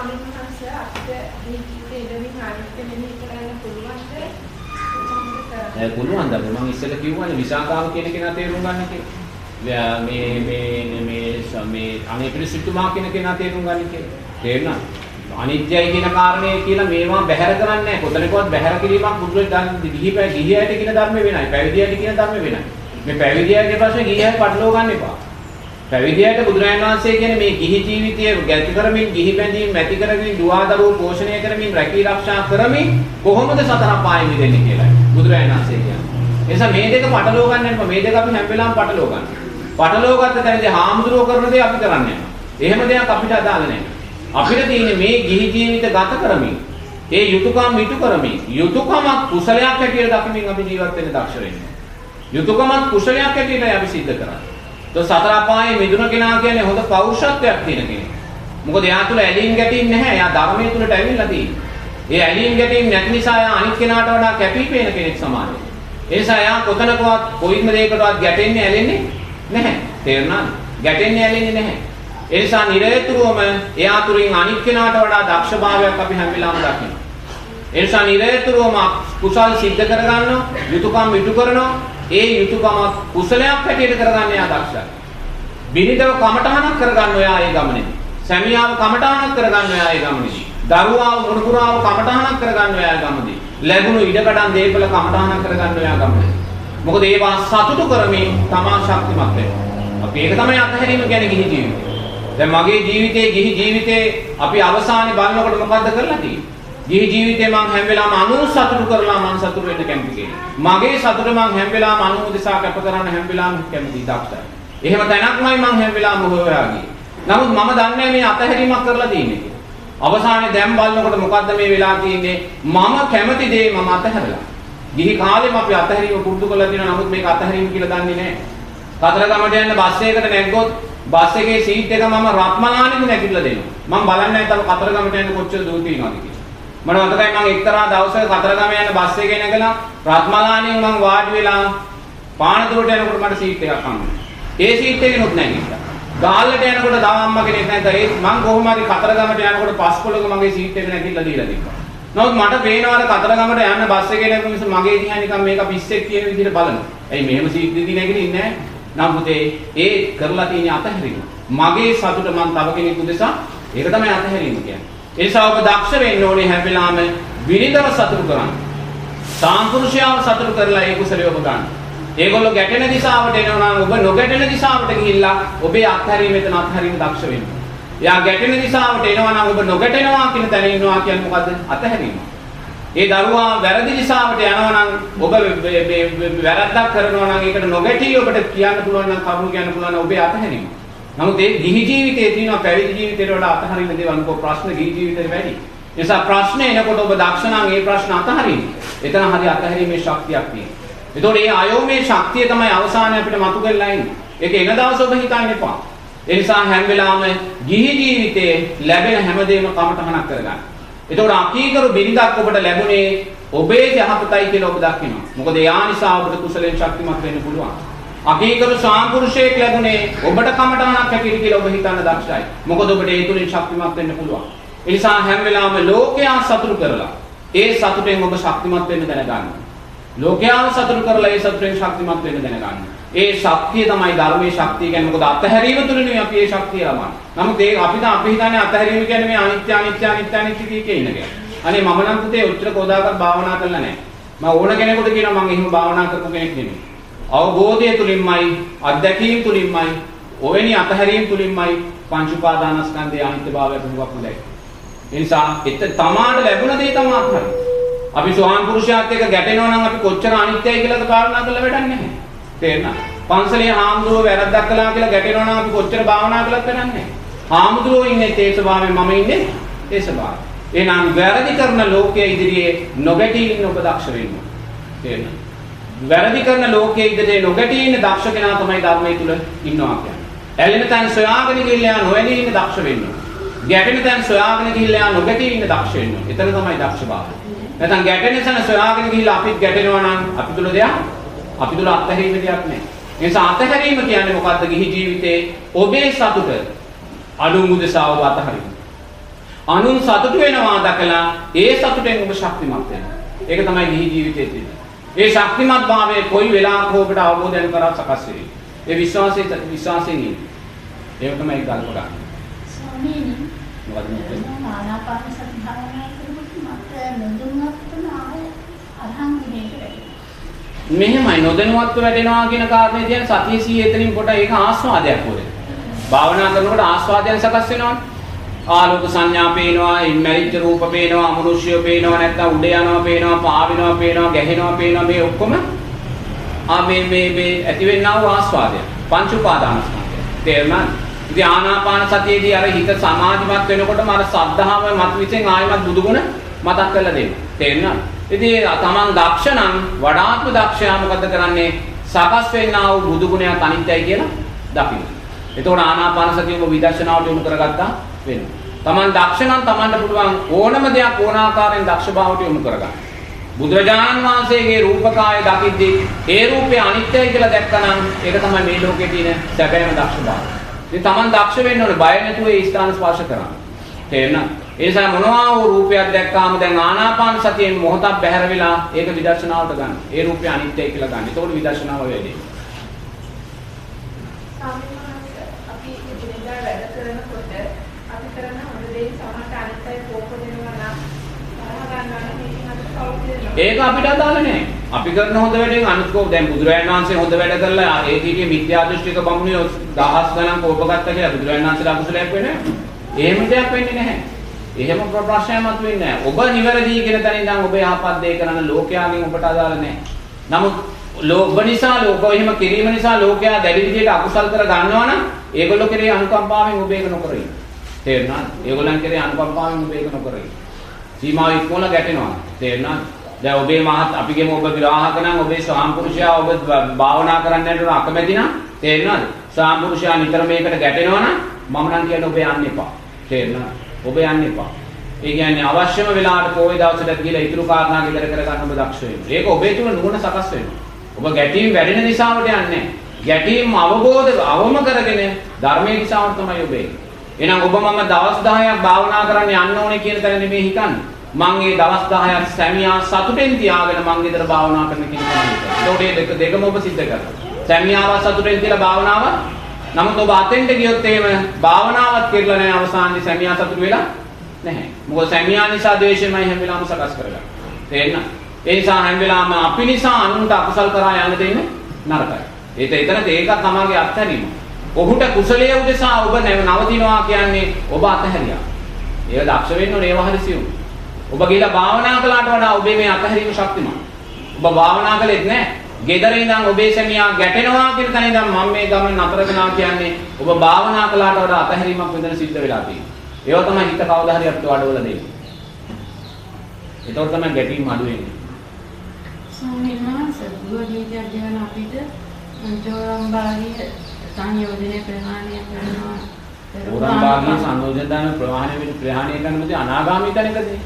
ස්වාමීන් වහන්සේ අපිට ජීවිතේ ඉඳමින් අනිත්‍ය මෙහෙය කරන්න පුළුවන්ද? ඒ පුළුවන් දන්නේ මම ඉස්සෙල්ලා කිව්වනේ විසාකාව කියන කෙනා තේරුම් ගන්න කියලා. මේ මේ මේ මේ අනේපිරිසිතුමා කියන කෙනා තේරුම් ගන්න කියලා. තේරුණා? අනිත්‍යයි කියන කාරණේ කියලා මේවා බැහැර කරන්නේ නැහැ. කොතනකවත් බැහැර කිරීමක් බුදුරජාණන් ගිහිපැ ගිහියට කියන ධර්ම වෙනයි. පැවිදියට කියන ධර්ම වෙනයි. මේ පැවිදියගේ ප්‍රශ්නේ ගිහියත් පටලවා ගන්න එපා. පැවිදියට බුදුරජාණන් වහන්සේ කියන්නේ මේ ගිහි ජීවිතය ගැති කරමින්, ගිහි බැඳීම් ඇති කරමින්, දුවා දරුවෝ පෝෂණය කරමින්, රැකී ආරක්ෂා කරමින් කොහොමද සතර පායෙ මිදෙන්නේ කියලායි. බුදුරජාණන් වහන්සේ කියන්නේ. ඒ නිසා මේ දෙක පටලවා ගන්න එපා. මේ දෙක අපි හැම වෙලාවෙම පටලවා ගන්න. පටලවා ගත්ත තැනදී හාමුදුරුවෝ කරන දේ අපි කරන්නේ නැහැ. එහෙම දෙයක් අපිට අදාළ නැහැ. අපිට තියෙන්නේ මේ ගිහි ජීවිත ගත කරමින් ඒ යුතුයකම් මිටු කරමින් යුතුයකමක් කුසලයක් හැටියට දකිමින් අපි ජීවත් වෙන්න දක්ෂ වෙන්න. යුතුයකමක් කුසලයක් හැටියට අපි සිද්ධ කරන්නේ. તો සතර අපායේ මිදුන කෙනා කියන්නේ හොඳ පෞරුෂත්වයක් තියෙන කෙනෙක්. මොකද එයා තුල ඇලීම් ගැටීම් නැහැ. එයා ධර්මයේ තුලට ඇවිල්ලා තියෙන්නේ. ඒ ඇලීම් ගැටීම් නැති නිසා එයා අනිත් කෙනාට වඩා කැපිපේන කෙනෙක් සමාජයේ. ඒ නිසා එයා කොතනකවත් කොයිම දෙයකටවත් ගැටෙන්නේ ඇලෙන්නේ නැහැ. තේරුණාද? ගැටෙන්නේ ඇලෙන්නේ නැහැ. ඒ නිසා නිරේතුරුවම එයා තුලින් අනිත් කෙනාට වඩා දක්ෂභාවයක් අපි හැම වෙලාවෙම දකිනවා. ඒ නිසා නිරේතුරුවම කුසල් සිද්ධ කරගන්නවා, යුතුයකම් ඉටු කරනවා. ඒ යුතුයකම කුසලයක් හැටියට කරගන්න එයා දක්ෂයි. බිරිඳව කමඨහනක් කරගන්න ඔයා ඒ ගමනේදී. සැමියාව කමඨහනක් කරගන්න ඔයා ඒ ගමනේදී. දරුවාව මුණුපුරාව කමඨහනක් කරගන්න ඔයා ගමනේදී. ලැබුණු ඉඩකඩම් දීපල කමඨහනක් කරගන්න ඔයා ගමනේදී. මොකද ඒවා සතුටු කරමින් තමා ශක්තිමත් වෙනවා. අපි ඒක තමයි අත්හැරීම කියන්නේ ගිහි ජීවිතේ. දැන් මගේ ජීවිතේ ගිහි ජීවිතේ අපි අවසානයේ බලනකොට මොකද්ද කරලා තියෙන්නේ? ගිහි ජීවිතේ මං හැම වෙලාවම අනුන් සතුටු කරලා මං සතුටු වෙන්න කැමති කෙනෙක්. මගේ සතුට මං හැම වෙලාවම අනුන් උදෙසා කැප කරන්න හැම වෙලාවම කැමති දක්ෂයි. එහෙම තැනක්මයි මං හැම වෙලාවම හොයලා ගියේ. නමුත් මම දන්නේ මේ අතහැරීමක් කරලා තියෙන්නේ කියලා. අවසානයේ දැන් බලනකොට මොකද්ද මේ වෙලා තියෙන්නේ? මම කැමති දේ මම අතහැරලා. ගිහි කාලෙම අපි අතහැරීම පුරුදු කරලා තියෙනවා. නමුත් මේක අතහැරීම කියලා දන්නේ නැහැ. කතරගමට යන්න බස් එකකට නැග්ගොත් බස් එකේ සීට් එක මම රත්මලානෙම නැගිටලා දෙනවා. මම බලන්නේ නැහැ තව කතරගමට යන්න කොච්චර දුර තියෙනවද කියලා. මම මතකයි මම එක්තරා දවසක කතරගම යන බස් එකේ නැගලා රත්මලානෙන් මම වාඩි වෙලා පානදුරට යනකොට මට සීට් එකක් හම්බුනේ. ඒ සීට් එකේනොත් නැගිට්ටා. ගාල්ලට යනකොට තව අම්ම කෙනෙක් නැත්නම් ඒ මං කොහොම හරි කතරගමට යනකොට පස්කොලක මගේ සීට් එක නැගිටලා දීලා තිබ්බා. නමුත් මට පේනවාර කතරගමට යන්න බස් එකේ නැගුණ නිසා මගේ දිහා නිකන් මේක පිස්සෙක් කියන විදිහට බලනවා. එයි මෙහෙම සීට් දෙදී නැගිටින්නේ නැහැ. නමුත් ඒ කරලා තියෙන අතහැරීම. මගේ සතුට මං තව කෙනෙකු දෙසා ඒක තමයි අතහැරීම කියන්නේ. ඒ නිසා ඔබ දක්ෂ වෙන්න ඕනේ හැම වෙලාවෙම විනිදව සතුට කරන්න. සාම්පුරුෂයාව සතුට කරලා ඒ කුසලිය ඔබ ගන්න. ඒගොල්ලෝ ගැටෙන දිශාවට එනවා නම් ඔබ නොගැටෙන දිශාවට ගිහිල්ලා ඔබේ අත්හැරීම එතන අත්හැරීම දක්ෂ වෙන්න. එයා ගැටෙන දිශාවට එනවා නම් ඔබ නොගැටෙනවා කියන තැන ඉන්නවා කියන්නේ මොකද්ද? අත්හැරීම. ඒ දරුවා වැරදි දිශාවට යනවා නම් ඔබ වැරද්දක් කරනවා නම් ඒකට නොගැටී ඔබට කියන්න පුළුවන් නම් කරුණු කියන්න පුළුවන් නම් ඔබේ අත්හැරීම. නමුත් ඒ ගිහි ජීවිතයේ තියෙන පැවිදි ජීවිතයට වඩා අතහරින්න දේවල් මොකෝ ප්‍රශ්න ගිහි ජීවිතේ වැඩි. ඒ නිසා ප්‍රශ්න එනකොට ඔබ දක්ෂ නම් ඒ ප්‍රශ්න අතහරින්න. එතන හරි අතහැරීමේ ශක්තියක් තියෙනවා. එතකොට මේ අයෝමේ ශක්තිය තමයි අවසානයේ අපිට මතු කරලා ඉන්නේ. ඒක එන දවස ඔබ හිතන්න එපා. ඒ නිසා හැම වෙලාවෙම ගිහි ජීවිතයේ ලැබෙන හැමදේම කමටහනක් කරගන්න. එතකොට අකීකරු බිරිඳක් ඔබට ලැබුණේ ඔබේ යහපතයි කියලා ඔබ දකිනවා. මොකද යා නිසා ඔබට කුසලෙන් ශක්තිමත් වෙන්න පුළුවන්. අකීකරු සාම්පුරුෂයෙක් ලැබුණේ ඔබට කමටහනක් හැටියට කියලා ඔබ හිතන්න දක්ෂයි. මොකද ඔබට ඒ තුලින් ශක්තිමත් වෙන්න පුළුවන්. ඒ නිසා හැම වෙලාවෙම ලෝකයා සතුටු කරලා ඒ සතුටෙන් ඔබ ශක්තිමත් වෙන්න දැනගන්න. ලෝකයාව සතුටු කරලා ඒ සතුටෙන් ශක්තිමත් වෙන්න දැනගන්න. ඒ ශක්තිය තමයි ධර්මයේ ශක්තිය කියන්නේ. මොකද අත්හැරීම තුළින් අපි ඒ ශක්තිය ලබන්නේ. නමුත් ඒ අපි දැන් අපි හිතන්නේ අත්හැරීම කියන්නේ මේ අනිත්‍ය අනිත්‍ය අනිත්‍ය අනිත්‍ය කිය ඉන්න එක. අනේ මම නම් පුතේ උත්තර කෝදාකත් භාවනා කරලා නැහැ. මම ඕන කෙනෙකුට කියනවා මම එහෙම භාවනා කරපු කෙනෙක් නෙමෙයි. අවබෝධය තුලින්මයි අත්දැකීම් තුලින්මයි ඔවැනි අතහැරීම් තුලින්මයි පංච උපාදානස්කන්ධයේ අනිත්‍යභාවය පුරුවක් නැයි. ඒ නිසා එත තමාට ලැබුණ දේ තමයි අත්හරින්න. අපි සෝහන් පුරුෂයාත් එක්ක ගැටෙනවා නම් අපි කොච්චර අනිත්‍යයි කියලාද භාවනා කරලා වැඩක් නැහැ. තේරෙනවද? පන්සලේ හාමුදුරුවෝ වැරද්දක් කළා කියලා ගැටෙනවා නම් අපි කොච්චර භාවනා කළත් වැඩක් නැහැ. හාමුදුරුවෝ ඉන්නේ ඒ ස්වභාවයෙන් මම ඉන්නේ ඒ ස්වභාවයෙන්. එහෙනම් වැරදි කරන ලෝකයේ ඉදිරියේ නොගැටී ඉන්න ඔබ දක්ෂ වෙන්න. තේරෙනවද? වැරදි කරන ලෝකයේ ඉදිරියේ නොගැටී ඉන්න දක්ෂ කෙනා තමයි ධර්මයේ තුල ඉන්නවා කියන්නේ. ඇලෙන තැන් සොයාගෙන ගිහිල්ලා නොඇලී ඉන්න දක්ෂ වෙන්න. ගැටෙන තැන් සොයාගෙන ගිහිල්ලා නොගැටී ඉන්න දක්ෂ වෙන්න. එතන තමයි දක්ෂභාවය. නැත්නම් ගැටෙන තැන සොයාගෙන ගිහිල්ලා අපිත් ගැටෙනවා නම් අපි තුල දෙයක් අපි තුල අත්හැරීම දෙයක් නැහැ. ඒ නිසා අත්හැරීම කියන්නේ මොකද්ද? ගිහි ජීවිතේ ඔබේ සතුට අනුමුදසාව අතහරින්න. අනුන් සතුටු වෙනවා දැකලා ඒ සතුටෙන් ඔබ ශක්තිමත් වෙනවා. ඒක තමයි ගිහි ජීවිතයේ තියෙන්නේ. ඒ ශක්තිමත් භාවයේ කොයි වෙලාවක ඔබට අවබෝධයෙන් කරා සකස් වෙයි. ඒ විශ්වාසයේ විශ්වාසයෙන් ඉන්නේ. ඒක තමයි ගල්ප ගන්න. ස්වාමීනි මොකද මේ ආනාපාන සති භාවනා කරනකොට මට නොදුන්නත් ආය අරහන්. මෙහෙමයි නොදැනුවත්ව වැටෙනවා කියන කාරණේ කියන සතිය සී එතනින් කොට ඒක ආස්වාදයක් වුනේ. භාවනා කරනකොට ආස්වාදයෙන් සකස් වෙනවනේ. ආලෝක සංඥා පේනවා, මැරිච්ච රූප පේනවා, අමනුෂ්‍ය පේනවා, නැත්නම් උඩ යනවා පේනවා, පාවෙනවා පේනවා, ගැහෙනවා පේනවා මේ ඔක්කොම ආ මේ මේ මේ ඇතිවෙනා වූ ආස්වාදය. පංච උපාදානස්කන්ධය. තේරුණාද? ඉතින් ආනාපාන සතියේදී අර හිත සමාධිමත් වෙනකොටම අර සද්ධාව මත විසින් ආයමත් බුදුගුණ මතක් කරලා දෙන්න. තේරුණාද? ඉතින් තමන් දක්ෂ නම් වඩාත්ම දක්ෂයා මොකද කරන්නේ? සකස් වෙන්නා වූ බුදුගුණයක් අනිත්‍යයි කියලා දකින්න. එතකොට ආනාපාන සතිය ඔබ විදර්ශනාවට යොමු කරගත්තා වෙනවා. තමන් දක්ෂ නම් තමන්ට පුළුවන් ඕනම දෙයක් ඕනාකාරයෙන් දක්ෂභාවයට යොමු කරගන්න. බුදුරජාණන් වහන්සේගේ රූපකාය දකිද්දී ඒ රූපය අනිත්‍යයි කියලා දැක්කනම් ඒක තමයි මේ ලෝකේ තියෙන සැබෑම දක්ෂභාවය. ඉතින් තමන් දක්ෂ වෙන්න ඕනේ බය නැතුව ඒ ස්ථාන ස්පර්ශ කරන්න. තේරෙනවද? ඒ නිසා මොනවා වූ රූපයක් දැක්කාම දැන් ආනාපාන සතියෙන් මොහොතක් බැහැර වෙලා ඒක විදර්ශනාවට ගන්න. ඒ රූපය අනිත්‍යයි කියලා ගන්න. ඒතකොට විදර්ශනාව වෙන්නේ. ස්වාමීන් වහන්සේ අපි එදිනෙදා වැඩ කරනකොට අපි කරන හොඳ දේ සමහරට අනිත්‍යයි කෝප දෙනවා නම් තරහ ගන්නවා නම් මේකෙන් අපිට කවුරුද දෙනවා ඒක අපිට අදාළ නැහැ. අපි කරන හොඳ වැඩෙන් අනුත්කෝ දැන් බුදුරජාණන් වහන්සේ හොඳ වැඩ කරලා ඒ කීකේ මිත්‍යා දෘෂ්ටික බමුණියෝ දහස් ගණන් කෝප ගත්තා කියලා බුදුරජාණන් වහන්සේලා අකුසලයක් වෙන්නේ නැහැ. එහෙම දෙයක් වෙන්නේ නැහැ. එහෙම ප්‍රශ්නයක් මතුවෙන්නේ නැහැ. ඔබ නිවැරදි කියන තැනින් ඉඳන් ඔබ යහපත් දේ කරන ලෝකයාගෙන් ඔබට අදාළ නැහැ. නමුත් ලෝභ නිසා ලෝක එහෙම කිරීම නිසා ලෝකයා දැඩි විදියට අකුසල් කර ගන්නවා නම් ඒගොල්ලෝ කෙරේ අනුකම්පාවෙන් ඔබ ඒක නොකර ඉන්න. තේරුණාද? ඒගොල්ලන් කෙරේ අනුකම්පාවෙන් ඔබ ඒක නොකර ඉන්න. සීමාව ඉක්මවල ගැටෙනවා. තේරුණාද? දැන් ඔබේ මහත් අපි කියමු ඔබ විවාහක නම් ඔබේ ස්වාම්පුරුෂයා ඔබ භාවනා කරන්න යනකොට අකමැති නම් තේරුණාද? ස්වාම්පුරුෂයා නිතර මේකට ගැටෙනවා නම් මම නම් කියන්නේ ඔබ යන්න එපා. තේරුණාද? ඔබ යන්න එපා. ඒ කියන්නේ අවශ්‍යම වෙලාවට පොයේ දවසට ගිහලා ඉතුරු කාරණා ගෙදර කරගන්න ඔබ දක්ෂ වෙන්න. ඒක ඔබේ තුල නුවණ සකස් වෙනවා. ඔබ ගැටීම් වැඩෙන දිශාවට යන්නේ නැහැ. ගැටීම් අවබෝධ අවම කරගෙන ධර්මයේ දිශාවට තමයි ඔබ එන්නේ. එහෙනම් ඔබ මම දවස් 10ක් භාවනා කරන්න යන්න ඕනේ කියන තැන නෙමෙයි හිතන්නේ. මං ඒ දවස් 10ක් සැමියා සතුටෙන් තියාගෙන මං ගෙදර භාවනා කරන කියන කෙනෙක්. ඒකට දෙක දෙකම ඔබ සිද්ධ කරනවා. සැමියාව සතුටෙන් තියලා භාවනාව නමුත් ඔබ අතෙන්ට ගියොත් එහෙම භාවනාවක් කරලා නැහැ අවසානයේ සැමියා සතුට වෙලා නැහැ. මොකද සැමියා නිසා ද්වේෂයමයි හැම වෙලාවම සකස් කරගන්නේ. තේරෙනවද? ඒ නිසා හැම වෙලාවම අපි නිසා අනුන්ට අකුසල් කරා යන්න දෙන්නේ නරකයි. ඒක එතන ඒක තමගේ අත්හැරීම. ඔහුට කුසලයේ උදෙසා ඔබ නවතිනවා කියන්නේ ඔබ අතහැරියා. ඒක දක්ෂ වෙන්න ඕනේ ඒව හරිසියුම්. ඔබ ගිහලා භාවනා කළාට වඩා ඔබේ මේ අතහැරීම ශක්තිමත්. ඔබ භාවනා කළෙත් නැහැ. ගෙදර ඉඳන් ඔබේ සැමියා ගැටෙනවා කියන තැන ඉඳන් මම මේ ගමන නතර කරනවා කියන්නේ ඔබ භාවනා කළාට වඩා අතහැරීමක් මෙතන සිද්ධ වෙලා තියෙනවා. ඒවා තමයි හිත කවදා හරි අපිට වඩවල දෙන්නේ. ඒතකොට තමයි ගැටීම් අඩු වෙන්නේ. ස්වාමීන් වහන්සේ ගෘහ ජීවිතයක් ගැන අපිට චෝරම් භාගිය සංයෝජනය ප්‍රහාණය කරනවා. ඕරම් භාගී සංයෝජන දාන ප්‍රවාහණය වෙන ප්‍රහාණය කරනකොට අනාගාමී තැනකදී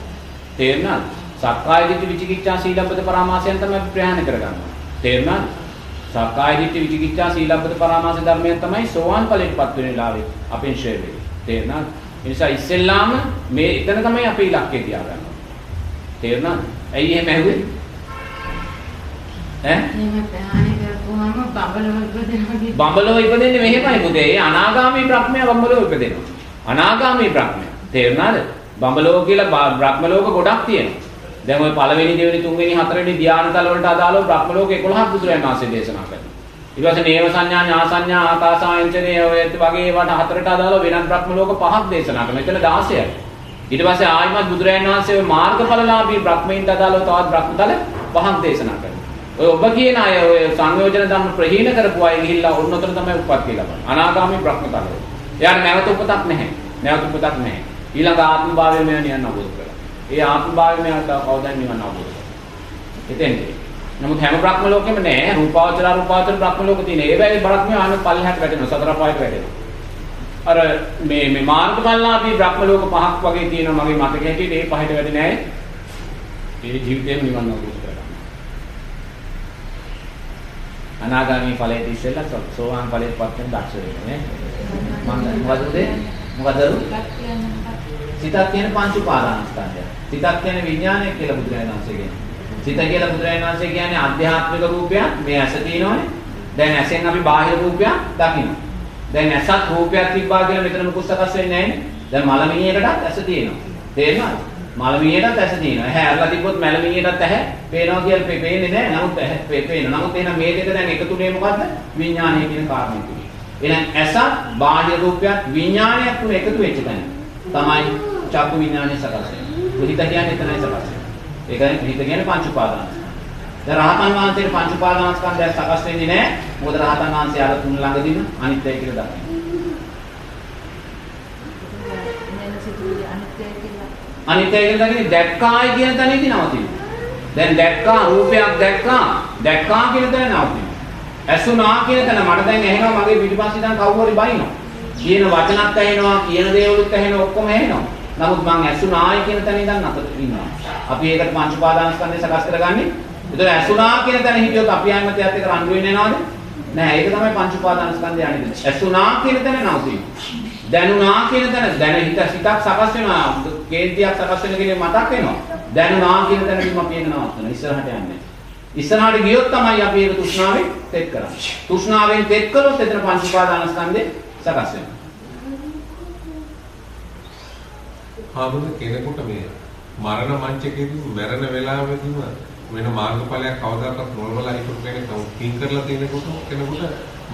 තේරුණාද? සක්කාය දිට්ඨි විචිකිච්ඡා සීලබ්බත පරාමාසයන් තමයි ප්‍රහාණය කරගන්නවා. තේරුණාද? සක්කාය දිට්ඨි විචිකිච්ඡා සීලබ්බත පරාමාස ධර්මයන් තමයි සෝවාන් ඵලයටපත් වෙන වෙලාවේ අපෙන් ෂෙයාර් වෙන්නේ. තේරුණාද? ඒ නිසා ඉස්සෙල්ලාම මේ එතන තමයි අපේ ඉලක්කය තියාගන්න. තේරුණාද? ඇයි එහෙම ඇහුවේ? ඈ? එහෙම ප්‍රහාණය කරපුවාම බබලව ඉපදෙනවා කියන බඹලෝ ඉපදෙන්නේ මෙහෙමයි පුතේ. ඒ අනාගාමී බ්‍රහ්මයා බඹලෝ ඉපදෙනවා. අනාගාමී බ්‍රහ්මයා. තේරුණාද? බඹලෝ කියලා බ්‍රහ්ම ලෝක ගොඩක් තියෙනවා. දැන් ওই පළවෙනි දෙවෙනි තුන්වෙනි හතරවෙනි ධ්‍යානතල වලට අදාළව බ්‍රහ්ම ලෝක 11ක් බුදුරජාණන් වහන්සේ දේශනා කරනවා. ඊට පස්සේ නේව සංඥා ඥා සංඥා ආකාසායන්චනේ ඔය වගේ වට හතරට අදාළව වෙනත් බ්‍රහ්ම ලෝක පහක් දේශනා කරනවා. එතන 16යි. ඊට පස්සේ ආයිමත් බුදුරජාණන් වහන්සේ ඔය මාර්ගඵලලාභී බ්‍රහ්මයින්ට අදාළව තවත් බ්‍රහ්මතල පහක් දේශනා කරනවා. ඔය ඔබ කියන අය ඔය සංයෝජන ධර්ම ප්‍රහීන කරපු අය ගිහිල්ලා ඔන්නතර තමයි උප්පත්ති ලබන්නේ. අනාගාමී බ්‍රහ්මතල. එයාට නැවත උපතක් නැහැ. නැවත උපතක් නැහැ. ඊළඟ ආත්ම භාවය මෙයා නියන්න අවබෝධ කරගන්න. ඒ ආත්ම භාවය මෙයාට කවදාවත් නිවන්න අවබෝධ කරගන්න. එතෙන්ද. නමුත් හැම බ්‍රහ්ම ලෝකෙම නෑ රූපාවචර අරූපාවචර බ්‍රහ්ම ලෝක තියෙන. ඒ වෙලාවේ බ්‍රහ්මයා ආන පල්ලෙහාට වැටෙනවා. සතර පායට වැටෙනවා. අර මේ මේ මාර්ගඵලලාභී බ්‍රහ්ම ලෝක පහක් වගේ තියෙනවා මගේ මතක හැටියට ඒ පහට වැඩි නෑ. ඒ ජීවිතේම නිවන්න අවබෝධ කරගන්න. අනාගාමී ඵලයට ඉස්සෙල්ලා සෝවාන් ඵලයට පත් වෙන දක්ෂ වෙන්නේ නේ. මම මොකද උදේ? මොකද දරු? එකක් කියන්නේ මොකක්ද? සිතක් කියන්නේ පංච උපාදානස්කන්ධය. සිතක් කියන්නේ විඥානය කියලා බුදුරජාණන් වහන්සේ කියනවා. සිත කියලා බුදුරජාණන් වහන්සේ කියන්නේ ආධ්‍යාත්මික රූපයක්. මේ ඇස තියෙනවනේ. දැන් ඇසෙන් අපි බාහිර රූපයක් දකිනවා. දැන් ඇසත් රූපයක් තිබ්බා කියලා මෙතන මුකුත් සකස් වෙන්නේ නැහැ නේ. දැන් මලමිණියකටත් ඇස තියෙනවා. තේරෙනවද? මලමිණියටත් ඇස තියෙනවා. ඇහැ අරලා තිබ්බොත් මලමිණියටත් ඇහැ පේනවා කියලා පේ- පේන්නේ නැහැ. නමුත් ඇහැ පේ- පේනවා. නමුත් එහෙනම් මේ දෙක දැන් එකතුනේ මොකද්ද? විඥානය කියන කාරණේ තුනේ. එහෙනම් ඇසත් බාහිර රූපයක් විඥානයක් තුන එකතු වෙච්ච තැන තමයි චක්කු විඥානය සකස් වෙන්නේ. හිත කියන්නේ එතනයි සකස් වෙන්නේ. ඒකයි හිත කියන්නේ පංච උපාදාන. දැන් රහතන් වහන්සේට පංච උපාදානස්කන්ධය සකස් වෙන්නේ නැහැ. මොකද රහතන් වහන්සේ ආර තුන් ළඟදීම අනිත්‍යයි කියලා දකිනවා. දැන් සිතුවිලි අනිත්‍යයි කියලා. අනිත්‍යයි කියලා දකින්නේ දැක්කායි කියන තැනදී නවතිනවා. දැන් දැක්කා රූපයක් දැක්කා දැක්කා කියන තැන නවතිනවා. ඇසුණා කියන තැන මට දැන් ඇහෙනවා මගේ පිටිපස්සේ දැන් කවුරු හරි බයිනවා. කියන වචනත් ඇහෙනවා කියන දේවලුත් ඇහෙනවා ඔක්කොම ඇහෙනවා. නමුත් මං ඇසුණායි කියන තැන ඉඳන් අතට ඉන්නවා. අපි ඒකට පංච උපාදානස්කන්ධය සකස් කරගන්නේ. ඒතර ඇසුණා කියන තැන හිටියොත් අපි ආයමත් යත් එක රණ්ඩු වෙන්නේ නැනවද? නෑ ඒක තමයි පංච උපාදානස්කන්ධය අනිත්. ඇසුණා කියන තැන නවතිනවා. දැනුණා කියන තැන දැන හිත සිතක් සකස් වෙනවා. කේන්තියක් සකස් වෙන කෙනෙක් මතක් වෙනවා. දැනුණා කියන තැනදීම අපි එන්න නවත්තන. ඉස්සරහට යන්නේ ඉස්සරහට ගියොත් තමයි අපි ඒක තෘෂ්ණාවෙන් තෙත් කරන්නේ. තෘෂ්ණාවෙන් තෙත් කළොත් එතන පංච උපාදානස්කන්ධේ සකස් වෙනවා. ආමුද කෙනෙකුට මේ මරණ මංචකයේදී මැරෙන වෙලාවෙදීම වෙන මාර්ගඵලයක් කවදාකවත් නොලබලා හිටපු කෙනෙක් නමුත් පින් කරලා තියෙනකොට කෙනෙකුට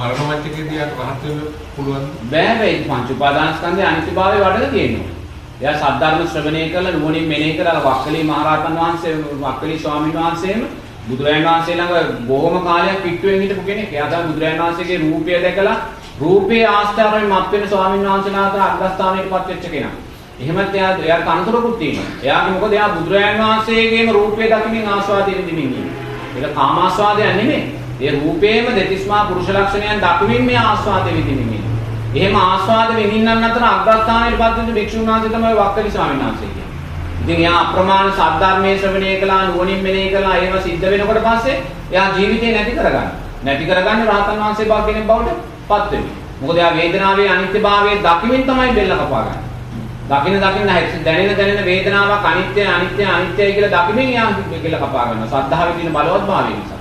මරණ මංචකයේදී යාට රහත් වෙන්න පුළුවන්. බෑ බෑ ඒ පංච උපාදානස්කන්ධයේ අනිත්‍යභාවය වඩලා තියෙනවා එයා සද්ධර්ම ශ්‍රවණය කරලා නුවණින් මෙනෙහි කරලා වක්කලි මහරහතන් වහන්සේ වක්කලි ස්වාමීන් වහන්සේම බුදුරජාණන් වහන්සේ ළඟ බොහොම කාලයක් පිටුවෙන් හිටපු කෙනෙක්. එයා තමයි බුදුරජාණන් වහන්සේගේ රූපය දැකලා රූපේ ආස්ථාවෙන් මත් වෙන ස්වාමීන් වහන්සේලාට අග්‍රස්ථානයටපත් වෙච්ච කෙනා. එහෙමත් එයා එයාට අනුතරකුත් තියෙනවා. එයාගේ මොකද එයා බුදුරජාණන් වහන්සේගේම රූපය දකිමින් ආස්වාදයෙන් දෙමින් ඉන්නේ. ඒක කාමාස්වාදයක් නෙමෙයි. ඒ රූපේම දෙතිස්මා පුරුෂ ලක්ෂණයන් දකිමින් මේ ආස්වාදෙ විඳින්න ඉන්නේ. එහෙම ආස්වාද විඳින්නන් අතර අග්‍රස්ථානයටපත් වෙන භික්ෂුන් වහන්සේ තමයි වක්කලි ස්වාමීන් වහන්සේ කියන්නේ. ඉතින් එයා අප්‍රමාණ සද්ධර්මයේ ශ්‍රවණය කළා නුවණින් මෙනෙහි කළා ඒව සිද්ධ වෙනකොට පස්සේ එයා ජීවිතේ නැති කරගන්න. නැති කරගන්නේ රහතන් වහන්සේ බව කෙනෙක් බවට පත් වෙන්නේ. මොකද එයා වේදනාවේ අනිත්‍යභාවය දකිමින් තමයි බෙල්ල කපාගන්නේ. දකින දකින දැනෙන දැනෙන වේදනාවක් අනිත්‍ය අනිත්‍ය අනිත්‍යයි කියලා දකිමින් එයා බෙල්ල කපා ගන්නවා. සද්ධාවේ තියෙන බලවත් භාවය නිසා.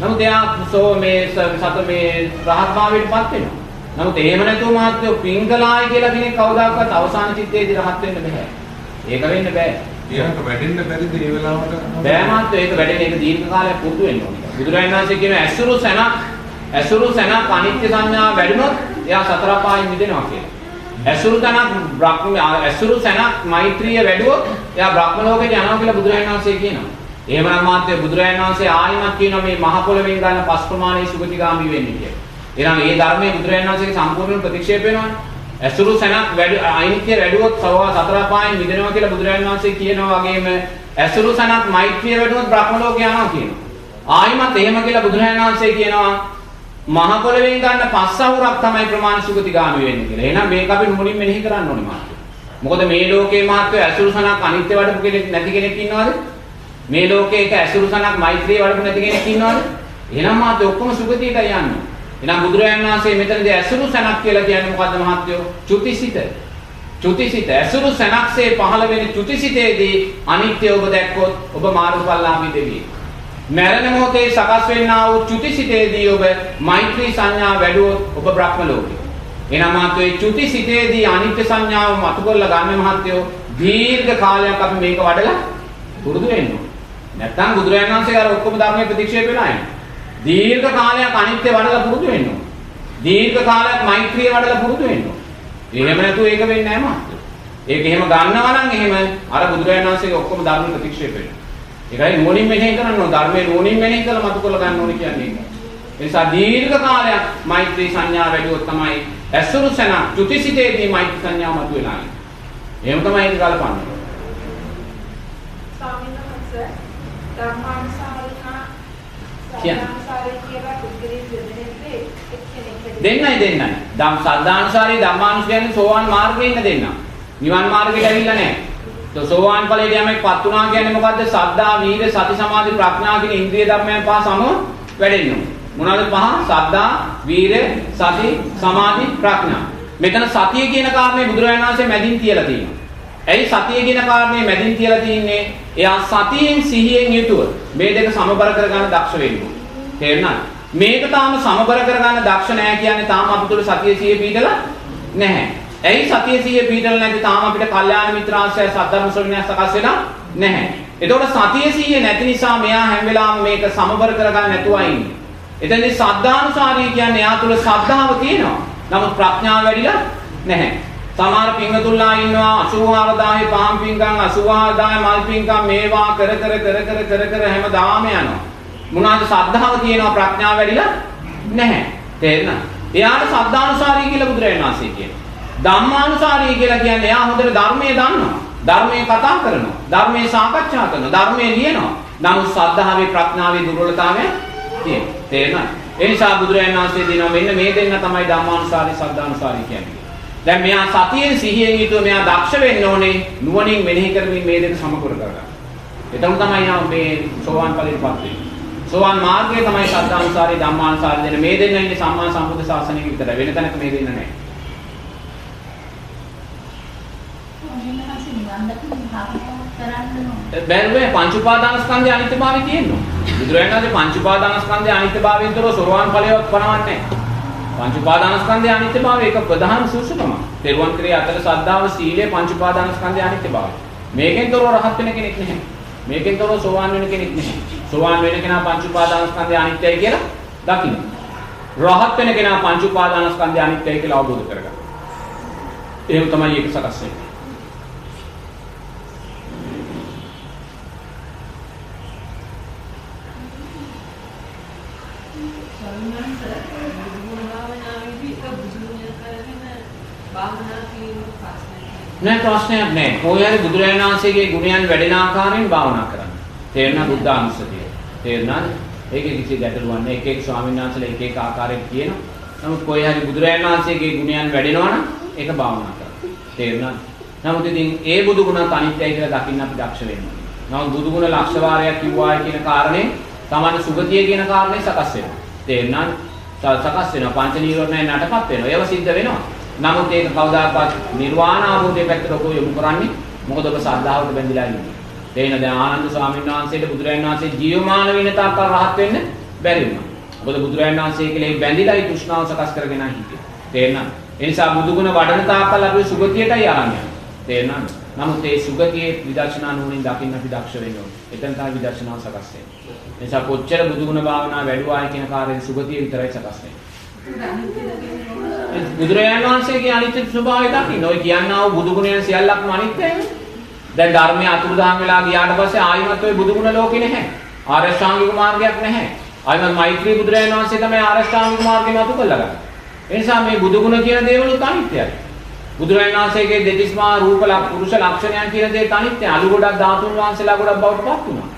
නමුත් එයා සෝ මේ සත මේ රහත් භාවයටපත් වෙනවා. නමුත් එහෙම නැතුව මහත්වෝ පිංගලායි කියලා කෙනෙක් කවදාකවත් අවසාන චිත්තයේදී රහත් වෙන්න බෑ. ඒක වෙන්න බෑ. ඊට වැඩෙන්න බැරිද මේ වෙලාවට? බෑ මහත්වෝ ඒක වැඩෙන එක දීර්ඝ කාලයක් පුරුදු වෙන්න ඕනේ. බුදුරජාණන් වහන්සේ කියන ඇසුරු සැනක් ඇසුරු සැනක් අනිත්‍ය සංඥා වැඩුණොත් එයා සතර පායෙන් මිදෙනවා කියලා. ඇසුරු තනක් බ්‍රහ්ම ඇසුරු සැනක් මෛත්‍රිය වැඩුවොත් එයා බ්‍රහ්ම ලෝකෙට යනවා කියලා බුදුරජාණන් වහන්සේ කියනවා. එහෙමනම් මාත්‍ය බුදුරජාණන් වහන්සේ ආයිමත් කියනවා මේ මහ පොළවෙන් ගන්න පස් ප්‍රමාණයේ සුගතිගාමි වෙන්නේ කියලා. එහෙනම් මේ ධර්මයේ බුදුරජාණන් වහන්සේගේ සම්පූර්ණ ප්‍රතික්ෂේප වෙනවනේ. ඇසුරු සැනක් වැඩ අනිත්‍ය වැඩුවොත් සවවා සතර පායෙන් මිදෙනවා කියලා බුදුරජාණන් වහන්සේ කියනවා වගේම ඇසුරු සැනක් මෛත්‍රිය වැඩුවොත් බ්‍රහ්ම ලෝක යනවා කියනවා. ආයිමත් එහෙම කියලා බුදුරජාණන් වහන්සේ කියනවා මහ පොළවෙන් ගන්න පස්සහුරක් තමයි ප්‍රමාණ සුගතිගාමි වෙන්නේ කියලා. එහෙනම් මේක අපි නුවණින් මෙනෙහි කරන්න ඕනේ මාත්. මොකද මේ ලෝකේ මාත්‍ය ඇසුරු සනක් අනිත්‍ය වඩපු කෙනෙක් නැති කෙනෙක් ඉන්නවද? මේ ලෝකේ එක ඇසුරු සනක් මෛත්‍රිය වඩපු නැති කෙනෙක් ඉන්නවද? එහෙනම් මාත්‍ය ඔක්කොම සුගතියට යන්නේ. එහෙනම් බුදුරජාණන් වහන්සේ මෙතනදී ඇසුරු සනක් කියලා කියන්නේ මොකද්ද මහත්යෝ? චුතිසිත. චුතිසිත ඇසුරු සනක්සේ පහළ වෙන චුතිසිතේදී අනිත්‍ය ඔබ දැක්කොත් ඔබ මාර්ගඵලලාභී දෙවියෙක්. මරණ මොහොතේ සකස් වෙන්නා වූ චුතිසිතේදී ඔබ මෛත්‍රී සංඥා වැඩුවොත් ඔබ බ්‍රහ්ම ලෝකේ. එනනම් මාත්‍රේ චුතිසිතේදී අනිත්‍ය සංඥාව මතු කරලා ගන්න මහත්යෝ දීර්ඝ කාලයක් අපි මේක වඩලා පුරුදු වෙන්න ඕනේ. නැත්තම් බුදුරජාණන් වහන්සේ අර ඔක්කොම ධර්මයේ ප්‍රතික්ෂේප වෙලා යනවා. දීර්ඝ කාලයක් අනිත්‍ය වඩලා පුරුදු වෙන්න ඕනේ. දීර්ඝ කාලයක් මෛත්‍රිය වඩලා පුරුදු වෙන්න ඕනේ. එහෙම නැතුව ඒක වෙන්නේ නැහැ මහත්යෝ. ඒක එහෙම ගන්නවා නම් එහෙම අර බුදුරජාණන් වහන්සේගේ ඔක්කොම ධර්ම ප්‍රතික්ෂේප වෙනවා. ඒකයි නුවණින් මෙහෙය කරන්න ඕන ධර්මයේ නුවණින් මෙහෙය කරලා මතු කරලා ගන්න ඕනේ කියන්නේ ඒක. ඒ නිසා දීර්ඝ කාලයක් මෛත්‍රී සංඥා වැඩිවොත් තමයි ඇසුරු සන චුතිසිතේදී මෛත්‍රී සංඥා මතු වෙලා ඉන්නේ. එහෙම තමයි ඒක කල්පන්නේ. ස්වාමීන් දෙන්නයි දෙන්නයි. ධම් සද්ධානුසාරී ධම්මානුස කියන්නේ සෝවාන් මාර්ගයේ ඉන්න දෙන්න. නිවන් මාර්ගයට ඇවිල්ලා නැහැ. તો සෝවාන් ඵලයට යමෙක් පත් වුණා කියන්නේ මොකද්ද? සද්ධා, වීර, සති, සමාධි, ප්‍රඥා කියන ඉන්ද්‍රිය ධර්මයන් පහ සම වැඩෙන්න ඕනේ. මොනවාද පහ? සද්ධා, වීර, සති, සමාධි, ප්‍රඥා. මෙතන සතිය කියන කාරණේ බුදුරජාණන් වහන්සේ මැදින් තියලා තියෙනවා. ඇයි සතිය කියන කාරණේ මැදින් තියලා තින්නේ? එයා සතියෙන් සිහියෙන් යුතුව මේ දෙක සමබර කරගන්න දක්ෂ වෙන්න ඕනේ. තේරුණාද? මේක තාම සමබර කරගන්න දක්ෂ නැහැ කියන්නේ තාම අපිට තුල සතිය සිහිය පිටලා නැහැ. ඇයි සතිය සිහිය පිටලා නැති තාම අපිට කල්යාණ මිත්‍රාශ්‍රය සද්ධර්ම ශ්‍රවණය සකස් වෙලා නැහැ. එතකොට සතිය සිහිය නැති නිසා මෙයා හැම වෙලාවෙම මේක සමබර කරගන්න නැතුවයි ඉන්නේ. එතනදී සද්ධානුසාරී කියන්නේ එයා තුල ශ්‍රද්ධාව තියෙනවා. නමුත් ප්‍රඥාව වැඩිලා නැහැ. සමහර පිංගතුල්ලා ඉන්නවා 84000 පහම් පිංගම් 84000 මල් පිංගම් මේවා කර කර කර කර කර කර හැමදාම යනවා. මොනවාද ශ්‍රද්ධාව තියෙනවා ප්‍රඥාව වැඩිලා නැහැ. තේරෙනවද? එයාට සද්ධානුසාරී කියලා බුදුරජාණන් වහන්සේ කියනවා. ධම්මානුසාරී කියලා කියන්නේ එයා හොඳට ධර්මයේ දන්නවා. ධර්මයේ කතා කරනවා. ධර්මයේ සාකච්ඡා කරනවා. ධර්මයේ ලියනවා. නමුත් ශ්‍රද්ධාවේ ප්‍රඥාවේ දුර්වලතාවය තියෙනවා. තේරෙනවද? ඒ නිසා බුදුරජාණන් වහන්සේ දෙනවා මෙන්න මේ දෙන්න තමයි ධම්මානුසාරී සද්ධානුසාරී කියන්නේ. දැන් මෙයා සතියෙන් සිහියෙන් යුතුව මෙයා දක්ෂ වෙන්න ඕනේ නුවණින් මෙනෙහි කරමින් මේ දෙක සමකර කරගන්න. එතකොට තමයි යා මේ සෝවාන් ඵලයටපත් වෙන්නේ. සෝවාන් මාර්ගය තමයි සද්ධානුසාරී ධම්මානුසාරී දෙන මේ දෙන්න ඉන්නේ සම්මා සම්බුද්ධ ශාසනය විතරයි. වෙන තැනක මේ දෙන්න නැහැ. බැලුවේ පංච උපාදානස්කන්ධයේ අනිත්‍යභාවය තියෙනවා. බුදුරජාණන් වහන්සේ පංච උපාදානස්කන්ධයේ අනිත්‍යභාවයෙන් තොරව සෝවාන් ඵලයක් පනවන්නේ නැහැ. පංච උපාදානස්කන්ධයේ අනිත්‍යභාවය එක ප්‍රධාන සූසුකම. තෙරුවන් ක්‍රිය අතර සද්ධාව සීලය පංච උපාදානස්කන්ධයේ අනිත්‍යභාවය. මේකෙන් තොරව රහත් වෙන කෙනෙක් නැහැ. මේකෙන් තොරව සෝවාන් වෙන කෙනෙක් නැහැ. සෝවාන් වෙන කෙනා පංච උපාදානස්කන්ධය අනිත්‍යයි කියලා දකින්න. රහත් වෙන කෙනා පංච උපාදානස්කන්ධය අනිත්‍යයි කියලා අවබෝධ කරගන්න. එහෙම තමයි ඒක සකස් වෙන්නේ. ස්වාමීන් වහන්සේ බුදුන් භාවනාවේදී එක බුදුන් කරගෙන භාවනා කිරීම ප්‍රශ්නයක් නෑ ප්‍රශ්නයක් නෑ. කොහේ හරි බුදුරජාණන් වහන්සේගේ ගුණයන් වැඩෙන ආකාරයෙන් භාවනා කරන්න. තේරුණා බුද්ධ අනුස්සතිය. තේරුණාද? ඒකේ කිසි ගැටලුවක් නෑ. එක එක ස්වාමීන් වහන්සේලා එක එක ආකාරයෙන් කියනවා. නමුත් කොහේ හරි බුදුරජාණන් වහන්සේගේ ගුණයන් වැඩෙනවා නම් ඒක භාවනා කරන්න. තේරුණාද? නමුත් ඉතින් ඒ බුදු ගුණත් අනිත්‍යයි කියලා දකින්න අපි දක්ෂ වෙන්න ඕනේ. නමුත් බුදු ගුණ ලක්ෂ වාරයක් කිව්වායි කියන කාරණේ තමන්න සුගතිය කියන කාරණේ සකස් වෙනවා. තේරුණාද? සකස් වෙනවා. පංච නීවරණය නටපත් වෙනවා. ඒව සිද්ධ වෙනවා. නමුත් ඒක කවදාකවත් නිර්වාණ අවබෝධය පැත්තට ඔබ යොමු කරන්නේ මොකද ඔබ සද්ධාවට බැඳිලා ඉන්නේ. තේින දැන් ආනන්ද ස්වාමීන් වහන්සේට බුදුරජාණන් වහන්සේ ජීවමාන වෙන තාක්කල් රහත් වෙන්න බැරි වුණා. මොකද බුදුරජාණන් වහන්සේ කියලා බැඳිලායි තෘෂ්ණාව සකස් කරගෙන හිටියේ. තේරෙනවද? ඒ නිසා බුදුගුණ වඩන තාක්කල් අපි සුගතියටයි ආරම්භ යන්නේ. තේරෙනවද? නමුත් ඒ සුගතියේ විදර්ශනා නුවණින් දකින්න අපි දක්ෂ වෙන්න ඕනේ. එතෙන් තමයි විදර්ශනාව සකස් වෙන්නේ. ඒ නිසා කොච්චර බුදුගුණ භාවනා වැඩුවායි කියන කාර්යයෙන් සුගතිය විතරයි සකස් වෙන්නේ. බුදුරජාණන් වහන්සේගේ අනිත්‍ය ස්වභාවය දකින්න. ඔය කියන්නා වූ බුදු ගුණයන් සියල්ලක්ම අනිත්‍යයි. දැන් ධර්මයේ අතුරුදහන් වෙලා ගියාට පස්සේ ආයිමත් ඔය බුදු ගුණ ලෝකේ නැහැ. ආරෂ්ඨාංගික මාර්ගයක් නැහැ. ආයිමත් මෛත්‍රී බුදුරජාණන් වහන්සේ තමයි ආරෂ්ඨාංගික මාර්ගෙම අතු කළා ගන්න. ඒ නිසා මේ බුදු ගුණ කියන දේවලුත් අනිත්‍යයි. බුදුරජාණන් වහන්සේගේ දෙතිස්මා රූප ලක් පුරුෂ ලක්ෂණයන් කියන දේ අනිත්‍යයි. අලු ගොඩක් ධාතුන් වහන්සේලා ගොඩක් බවට පත් වුණා.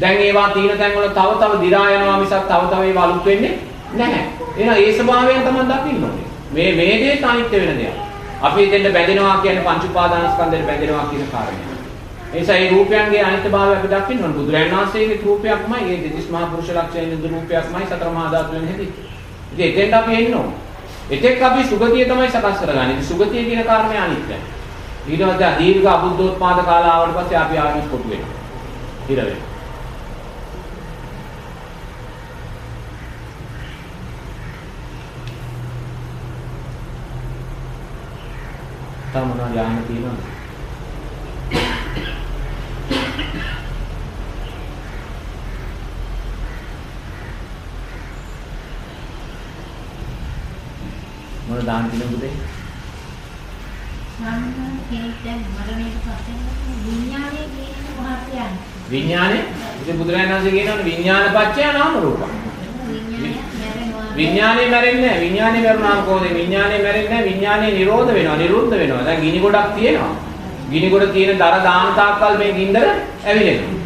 දැන් ඒවා තීන තැන් වල තව තව දි รา යනවා මිසක් තව තව ඒවා අලුත් වෙන්නේ නැහැ. එහෙනම් ඒ ස්වභාවයෙන් තමයි දකින්න ඕනේ. මේ මේ දේ අනිත්‍ය වෙන දෙයක්. අපි දෙන්න බැඳෙනවා කියන්නේ පංච උපාදානස්කන්ධයට බැඳෙනවා කියන කාරණය. ඒ නිසා මේ රූපයන්ගේ අනිත්‍යභාවය අපි දකින්න ඕනේ. බුදුරජාණන් වහන්සේගේ රූපයක්මයි මේ දෙතිස් මහා පුරුෂ ලක්ෂණයෙන් රූපයක්මයි සතර මහා ධාතුන් හැදිච්ච. ඉතින් එතෙන්ට අපි එන්න ඕනේ. එතෙක් අපි සුගතිය තමයි සකස් කරගන්නේ. ඉතින් සුගතිය කියන කාරණය අනිත්‍යයි. ඊට පස්සේ දීර්ඝ අබුද්ධෝත්පාද කාල ආවට පස්සේ අපි ආයෙත් කොටු වෙනවා. හිර වෙනවා. තව මොනවද යන්න තියෙනවද? මොන දාන්න තියෙනවද පුතේ? දැන්? විඥානේ ඉතින් බුදුරජාණන් වහන්සේ කියනවානේ විඥාන පත්‍ය නාම රූප. විඥානය මැරෙනවා. විඥානේ මැරෙන්නේ නැහැ. විඥානේ මරුණාම කොහොමද? විඥානේ මැරෙන්නේ නැහැ. විඥානේ නිරෝධ වෙනවා, නිරුද්ධ වෙනවා. දැන් ගිනි ගොඩක් තියෙනවා. ගිනි ගොඩ තියෙන දර දාන තාක්කල් මේ ගින්දර ඇවිලෙනවා.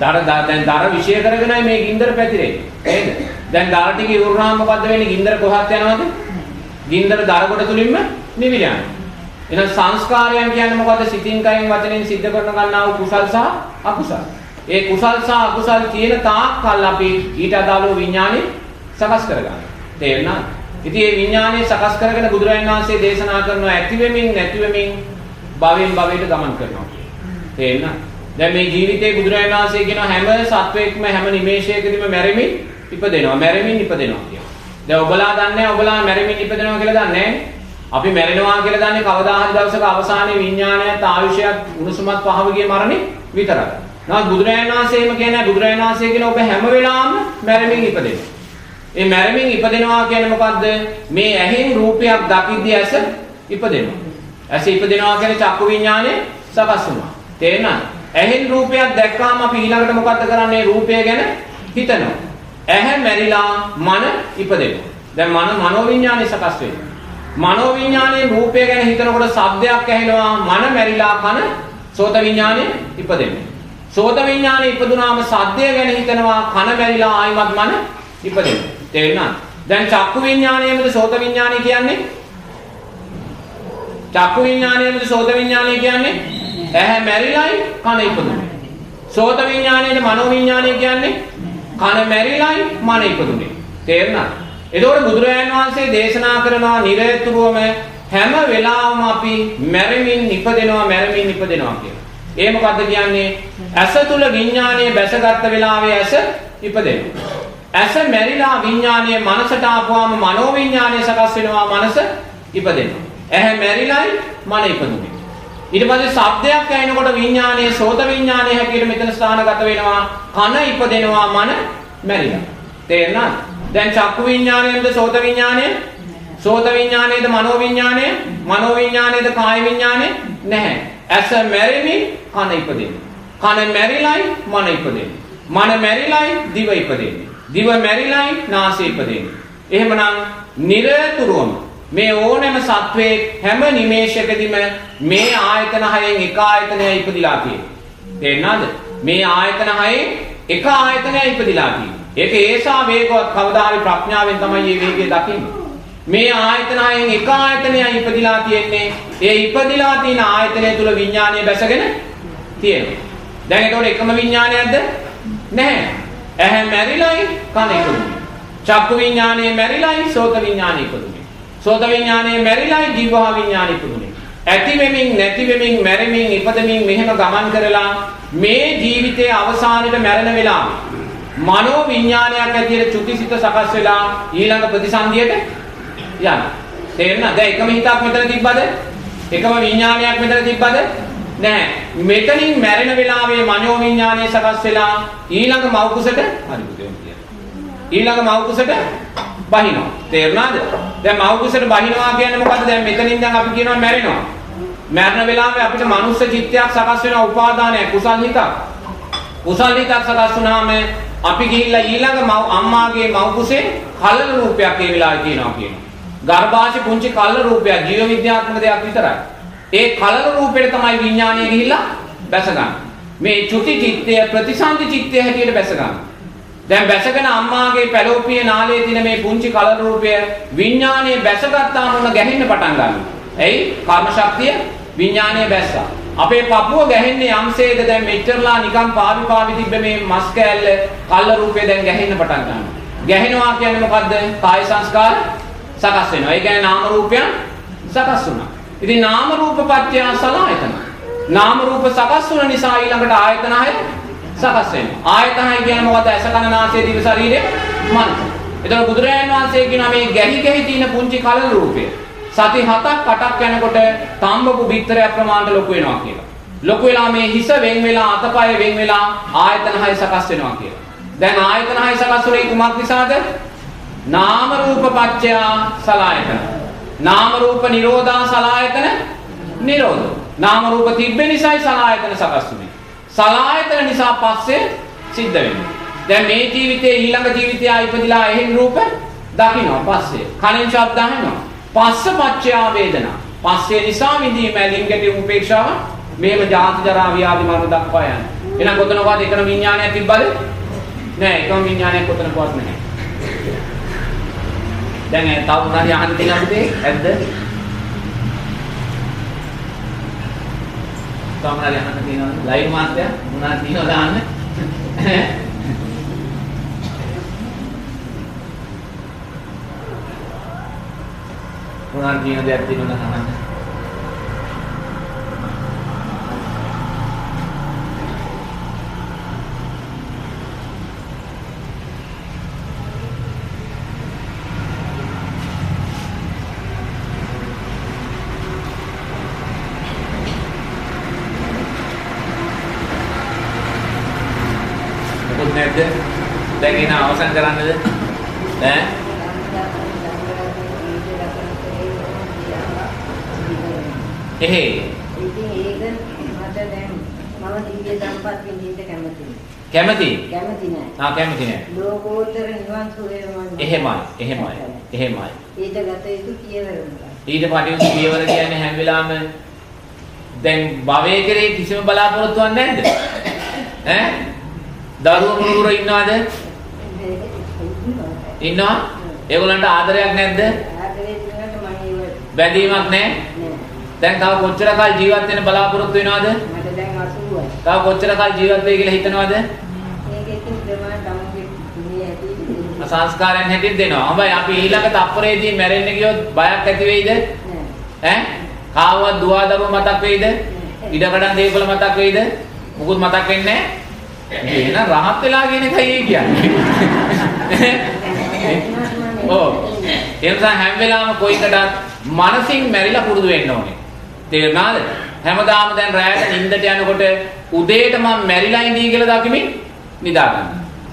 දර දා- දැන් දර විශේෂ කරගෙනයි මේ ගින්දර පැතිරෙන්නේ. නේද? දැන් දර ටික ඉවරනාම මොකද්ද වෙන්නේ? ගින්දර කොහත් යනවද? ගින්දර දර කොට තුලින්ම නිවිල යනවා. එහෙනම් සංස්කාරයන් කියන්නේ මොකද්ද? සිතින් කයෙන් වචනෙන් සිද්ධ කරන ගන්නා වූ කුසල් සහ අකුසල්. ඒ කුසල් සහ අකුසල් තියෙන තාක් කල් අපි ඊට අදාළව විඥානෙ සකස් කරගන්නවා. තේරුණාද? ඉතින් මේ විඥානය සකස් කරගෙන බුදුරජාණන් වහන්සේ දේශනා කරනවා ඇති වෙමින් නැති වෙමින් භවෙන් භවයට ගමන් කරනවා කියලා. තේරෙනවද? දැන් මේ ජීවිතේ බුදුරජාණන් වහන්සේ කියන හැම සත්වයක්ම හැම නිමේෂයකදීම මැරෙමින් ඉපදෙනවා. මැරෙමින් ඉපදෙනවා කියලා. දැන් ඔබලා දන්නේ ඔබලා මැරෙමින් ඉපදෙනවා කියලා දන්නේ අපි මැරෙනවා කියලා දන්නේ කවදා හරි දවසක අවසානයේ විඥානයත් ආයුෂයත් උණුසුමත් පහවගේ මරණේ විතරයි. නමුත් බුදුරජාණන් වහන්සේ එහෙම කියන්නේ බුදුරජාණන් වහන්සේ කියන ඔබ හැම වෙලාවෙම මැරෙමින් ඉපදෙනවා. ඒ මැරෙමින් ඉපදෙනවා කියන්නේ මොකද්ද? මේ ඇහෙන් රූපයක් දකිද්දී ඇස ඉපදෙනවා. ඇස ඉපදෙනවා කියන්නේ චක්කු විඥානය සකස් වෙනවා. තේරෙනවද? ඇහෙන් රූපයක් දැක්කාම අපි ඊළඟට මොකද්ද කරන්නේ? රූපය ගැන හිතනවා. ඇහැ මැරිලා මන ඉපදෙනවා. දැන් මන මනෝවිඥානය සකස් වෙනවා. මනෝවිඥානයේ රූපය ගැන හිතනකොට ශබ්දයක් ඇහෙනවා. මන මැරිලා කන සෝත විඥානය ඉපදෙනවා. සෝත විඥානය ඉපදුනාම සද්දය ගැන හිතනවා. කන මැරිලා ආයිමත් මන ඉපදෙනවා. තේරුණාද? දැන් චක්කු විඥානයමද සෝත විඥානය කියන්නේ? චක්කු විඥානයමද සෝත විඥානය කියන්නේ? ඇහැ මැරිලයි කන ඉපදුනේ. සෝත විඥානයේද මනෝ විඥානය කියන්නේ? කන මැරිලයි මන ඉපදුනේ. තේරුණාද? එතකොට බුදුරජාණන් වහන්සේ දේශනා කරනවා නිරතුරුවම හැම වෙලාවම අපි මැරෙමින් ඉපදෙනවා මැරෙමින් ඉපදෙනවා කියලා. ඒ මොකද්ද කියන්නේ? ඇස තුල විඥානය බැසගත් වෙලාවේ ඇස ඉපදෙනවා. ඇස මැරිලා විඥානය මනසට ආපුවාම මනෝ විඥානය සකස් වෙනවා මනස ඉපදෙනවා. ඇහැ මැරිලයි මන ඉපදුනේ. ඊට පස්සේ ශබ්දයක් ඇහෙනකොට විඥානයේ සෝත විඥානයේ හැටියට මෙතන ස්ථානගත වෙනවා. කන ඉපදෙනවා මන මැරිලා. තේරෙනවද? දැන් චක්කු විඥානයේද සෝත විඥානය? සෝත විඥානයේද මනෝ විඥානය? මනෝ විඥානයේද කාය විඥානය? නැහැ. ඇස මැරෙමින් කන ඉපදෙන්නේ. කන මැරිලයි මන ඉපදෙන්නේ. මන මැරිලයි දිව ඉපදෙන්නේ. දිව මැරිලයි නාසය ඉපදෙන්නේ. එහෙමනම් නිරතුරුවම මේ ඕනෑම සත්වයේ හැම නිමේෂයකදීම මේ ආයතන හයෙන් එක ආයතනයක් ඉපදිලා තියෙනවා. තේරෙනවද? මේ ආයතන හයෙන් එක ආයතනයක් ඉපදිලා තියෙනවා. ඒක ඒසා වේගවත් කවදා හරි ප්‍රඥාවෙන් තමයි මේ වේගය දකින්නේ. මේ ආයතන හයෙන් එක ආයතනයක් ඉපදිලා තියෙන්නේ. ඒ ඉපදිලා තියෙන ආයතනය තුල විඥානය බැසගෙන තියෙනවා. දැන් ඒතකොට එකම විඥානයක්ද? නැහැ. ඇහැ මැරිලයි කන ඉපදුනේ. චක්කු විඥානය මැරිලයි සෝත විඥානය ඉපදුනේ. සෝත විඥානය මැරිලයි ජීවහා විඥානය ඉපදුනේ. ඇති වෙමින් නැති වෙමින් මැරෙමින් ඉපදෙමින් මෙහෙම ගමන් කරලා මේ ජීවිතයේ අවසානයේ මැරෙන වෙලාවේ මනෝ විඥානයක් ඇතුළේ චුතිසිත සකස් වෙලා ඊළඟ ප්‍රතිසන්දියට යනවා. තේරෙනවද? දැන් එකම හිතක් මෙතන තිබ්බද? එකම විඥානයක් මෙතන තිබ්බද? නැහැ. මෙතනින් මැරෙන වෙලාවේ මනෝ විඥානය සකස් වෙලා ඊළඟ මෞකුසට හරි පුතේ ඊළඟ මෞකුසට බහිනවා. තේරුණාද? දැන් මෞකුසට බහිනවා කියන්නේ මොකද්ද? දැන් මෙතනින් දැන් අපි කියනවා මැරෙනවා. මැරෙන වෙලාවේ අපිට මනුස්ස චිත්තයක් සකස් වෙනවා උපාදානයක් කුසල් හිතක්. කුසල් හිතක් සකස් වුණාම අපි ගිහිල්ලා ඊළඟ අම්මාගේ මව් කුසේ කලල රූපයක් ඒ වෙලාවේ තියෙනවා කියනවා. ගර්භාෂේ පුංචි කලල රූපයක් ජීව විද්‍යාත්මක දෙයක් විතරයි. ඒ කලල රූපෙට තමයි විඥානය ගිහිල්ලා බැසගන්නේ. මේ චුති චිත්තය ප්‍රතිසන්දි චිත්තය හැටියට බැසගන්නේ. දැන් බැසගෙන අම්මාගේ පැලෝපිය නාලයේ තියෙන මේ පුංචි කලල රූපය විඥානයේ බැසගත්තාම උන ගැහෙන්න පටන් ගන්නවා. එයි කර්ම ශක්තිය විඥානයේ බැස්සා. අපේ පපුව ගැහෙන්නේ යම්සේද දැන් මෙච්චරලා නිකන් පාවි පාවි තිබ්බ මේ මස් කෑල්ල කල්ල රූපය දැන් ගැහෙන්න පටන් ගන්නවා. ගැහෙනවා කියන්නේ මොකද්ද? කාය සංස්කාර සකස් වෙනවා. ඒ කියන්නේ නාම රූපයන් සකස් වුණා. ඉතින් නාම රූප පත්‍ය සලආයතන. නාම රූප සකස් වුණ නිසා ඊළඟට ආයතන හය සකස් වෙනවා. ආයතන හය කියන්නේ මොකද්ද? ඇස කන නාසය දිව ශරීරය මනස. එතකොට බුදුරජාණන් වහන්සේ කියනවා මේ ගැහි ගැහි තියෙන පුංචි කලල රූපය සති 7ක් 8ක් යනකොට තම්බපු බිත්තරයක් ප්‍රමාණයට ලොකු වෙනවා කියලා. ලොකු වෙලා මේ හිස වෙන් වෙලා අතපය වෙන් වෙලා ආයතන හය සකස් වෙනවා කියලා. දැන් ආයතන හය සකස් වුනේ කුමක් නිසාද? නාම රූප පත්‍ය සලායතන. නාම රූප නිරෝධා සලායතන නිරෝධ. නාම රූප තිබෙන නිසායි සලායතන සකස් වුනේ. සලායතන නිසා පස්සේ සිද්ධ වෙනවා. දැන් මේ ජීවිතේ ඊළඟ ජීවිතය ඉපදිලා එහෙන් රූප දකින්නවා පස්සේ. කනින් ශබ්ද අහනවා. පස්ස පච්චයා වේදනා. පස්සේ නිසා විඳීම ඇලින් ගැටි උපේක්ෂාව මේම ජාති ජරා ව්‍යාධි මරණ දක්වා යන. එහෙනම් කොතනකවත් එකම විඥානයක් තිබ්බද? නෑ එකම විඥානයක් කොතනකවත් නැහැ. දැන් තව මොනවාරි අහන්න තියෙනවද ඇද්ද? තව මොනවාරි අහන්න තියෙනවද? ලයිව් මාත්‍යා මොනවාරි තියෙනවද අහන්න? මොනවාද කියන දෙයක් තියෙනවද අහන්න? මොකුත් නැද්ද? දැන් එන අවසන් කරන්නද? ඈ? එහෙ ඉතින් ඒක මට දැන් මම දිව්‍ය සම්පත් විඳින්න කැමතියි. කැමති? කැමති නෑ. ආ කැමති නෑ. ලෝකෝත්තර නිවන් සුවය මම එහෙමයි. එහෙමයි. එහෙමයි. ඊට ගත යුතු පියවර? ඊට පටිවිස පියවර කියන්නේ හැම වෙලාවෙම දැන් භවයේ කෙරේ කිසිම බලාපොරොත්තුවක් නැද්ද? ඈ? දරුවෝ මුරුර ඉන්නවද? ඉන්නවා? ඒගොල්ලන්ට ආදරයක් නැද්ද? බැඳීමක් නැහැ? දැන් තව කොච්චර කල් ජීවත් වෙන්න බලාපොරොත්තු වෙනවද? මට දැන් 80යි. තව කොච්චර කල් ජීවත් වෙයි කියලා හිතනවද? සංස්කාරයන් හැටියට දෙනවා. හොඳයි අපි ඊළඟ තප්පරේදී මැරෙන්න ගියොත් බයක් ඇති වෙයිද? ඈ? කාවවත් දුව දරුව මතක් වෙයිද? ඉඩකඩම් දේපල මතක් වෙයිද? මුකුත් මතක් වෙන්නේ නැහැ. එහෙනම් රහත් වෙලා කියන එකයි කියන්නේ. ඔව්. ඒ නිසා හැම වෙලාවෙම කොයිකටත් මනසින් මැරිලා පුරුදු වෙන්න ඕනේ. තේරුණාද? හැමදාම දැන් රැයට නිින්දට යනකොට උදේට මම මැරිලා ඉඳී කියලා දකිමින් නිදා ගන්න.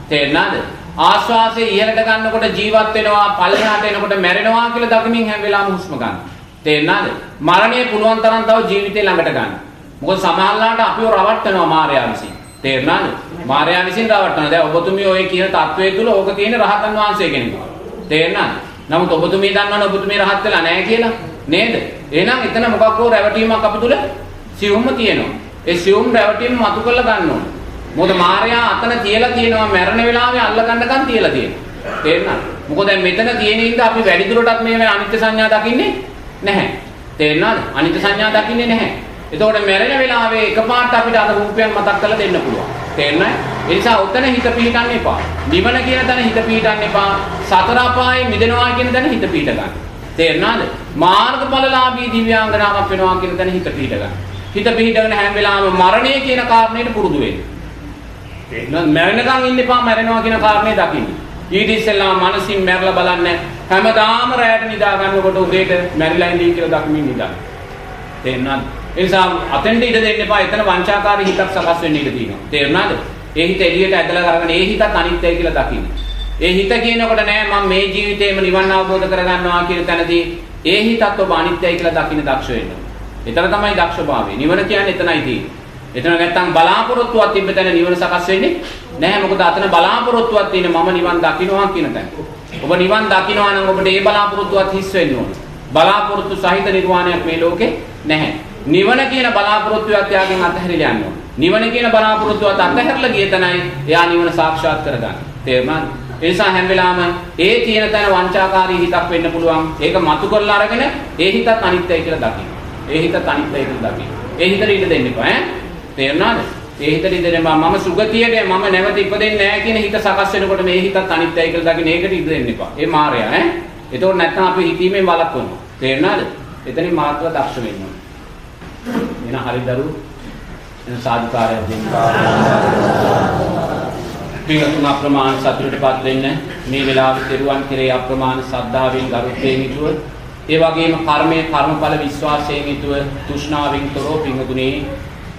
තේරුණාද? ආශ්වාසය ඉහළට ගන්නකොට ජීවත් වෙනවා, පල්ලෙහාට එනකොට මැරෙනවා කියලා දකිමින් හැම වෙලාවෙම හුස්ම ගන්න. තේරුණාද? මරණය පුළුවන් තරම් තව ජීවිතේ ළඟට ගන්න. මොකද සමහරලාට අපිව රවට්ටනවා මායාව විසින්. තේරුණාද? මාර්යා විසින් රවට්ටන. දැන් ඔබතුමිය ඔය කියන தત્ත්වයේ තුල ඕක තියෙන රහතන් වහන්සේ කෙනෙක්. තේරුණාද? නමුත් ඔබතුමිය දන්නවනේ ඔබතුමිය රහත් වෙලා නැහැ කියලා. නේද? එහෙනම් එතන මොකක් හෝ රැවටීමක් අප තුල සියුම්ම තියෙනවා. ඒ සියුම් රැවටීම මතු කරලා ගන්න ඕනේ. මොකද මාර්යා අතන තියලා තියෙනවා මැරෙන වෙලාවේ අල්ල ගන්නකන් තියලා තියෙනවා. තේරුණාද? මොකද දැන් මෙතන තියෙන ඉඳ අපි වැඩිදුරටත් මේ අනිත්‍ය සංඥා දකින්නේ නැහැ. තේරුණාද? අනිත්‍ය සංඥා දකින්නේ නැහැ. එතකොට මැරෙන වෙලාවේ එකපාරට අපිට අර රූපයන් මතක් කරලා දෙන්න පුළුවන්. තේරුණාද? ඒ නිසා උතන හිත පිහිටන්න එපා. නිවන කියන තැන හිත පිහිටන්න එපා. සතර අපායේ මිදෙනවා කියන තැන හිත පිහිට ගන්න. තේරුණාද? මාර්ගඵලලාභී දිව්‍යාංගනාවක් වෙනවා කියන තැන හිත පිහිට ගන්න. හිත පිහිටගෙන හැම වෙලාවෙම මරණය කියන කාරණයට පුරුදු වෙන්න. එහෙනම් මැරෙනකන් ඉන්න එපා මැරෙනවා කියන කාරණේ දකින්න. ඊට ඉස්සෙල්ලා මනසින් මැරලා බලන්න හැමදාම රැයට නිදා ගන්නකොට උදේට මැරිලා ඉඳී කියලා දකිමින් නිදා. තේරුණාද? ඒ නිසා අතෙන්ට ඉඩ දෙන්න එපා. එතන වංචාකාරී හිතක් සකස් වෙන්න ඉඩ තියෙනවා. තේරුණාද? ඒ හිත එළියට ඇදලා කරගෙන ඒ හිතත් අනිත්‍යයි කියලා දකින්න. ඒ හිත කියනකොට නෑ මම මේ ජීවිතේම නිවන් අවබෝධ කරගන්නවා කියන තැනදී ඒ හිතත් ඔබ අනිත්‍යයි කියලා දකින්න දක්ෂ වෙන්න. එතන තමයි දක්ෂභාවය. නිවන කියන්නේ එතනයි තියෙන්නේ. එතන නැත්තම් බලාපොරොත්තුවක් තිබ්බ තැන නිවන සකස් වෙන්නේ නැහැ. මොකද අතන බලාපොරොත්තුවක් තියෙන මම නිවන් දකින්නවා කියන තැන. ඔබ නිවන් දකින්නවා නම් ඔබට ඒ බලාපොරොත්තුවත් හිස් වෙන්න ඕනේ. බලාපොරොත්තු සහිත නිර්වාණයක් මේ ලෝකේ නැහැ. නිවන කියන බලාපොරොත්තුවත් යාගෙන් අත්හැරිලා යන්න ඕනේ. නිවන කියන බලාපොරොත්තුවත් අත්හැරලා ගිය තැනයි එයා නිවන සාක්ෂාත් කරගන්නේ. තේරුණාද? ඒ නිසා හැම වෙලාවෙම ඒ තියෙන තැන වංචාකාරී හිතක් වෙන්න පුළුවන්. ඒක මතු කරලා අරගෙන ඒ හිතත් අනිත්‍යයි කියලා දකින්න. ඒ හිතත් අනිත්‍යයි කියලා දකින්න. ඒ හිතට ඉඩ දෙන්න එපා ඈ. තේරුණාද? ඒ හිතට ඉඩ දෙන්න එපා. මම සුගතියට මම නැවත ඉපදෙන්නේ නැහැ කියන හිත සකස් වෙනකොට මේ හිතත් අනිත්‍යයි කියලා දකින්න ඒකට ඉඩ දෙන්න එපා. ඒ මායя ඈ. එතකොට නැත්නම් අපි හිතීමෙන් වළක්වනවා. තේරුණාද? එතනින් මාත්‍ර දක්ෂ වෙන්න ඕනේ. එන හරි දරුවෝ එන සාධකාරයක් දෙන්න. පියතුම අප්‍රමාණ සතුටටපත් වෙන්න. මේ වෙලාවේ තෙරුවන් කෙරේ අප්‍රමාණ ශ්‍රද්ධාවෙන් ගරුත්වයෙන් යුතුව. ඒ වගේම කර්මයේ කර්මඵල විශ්වාසයෙන් යුතුව තෘෂ්ණාවෙන් තොරව පිංගුතුනේ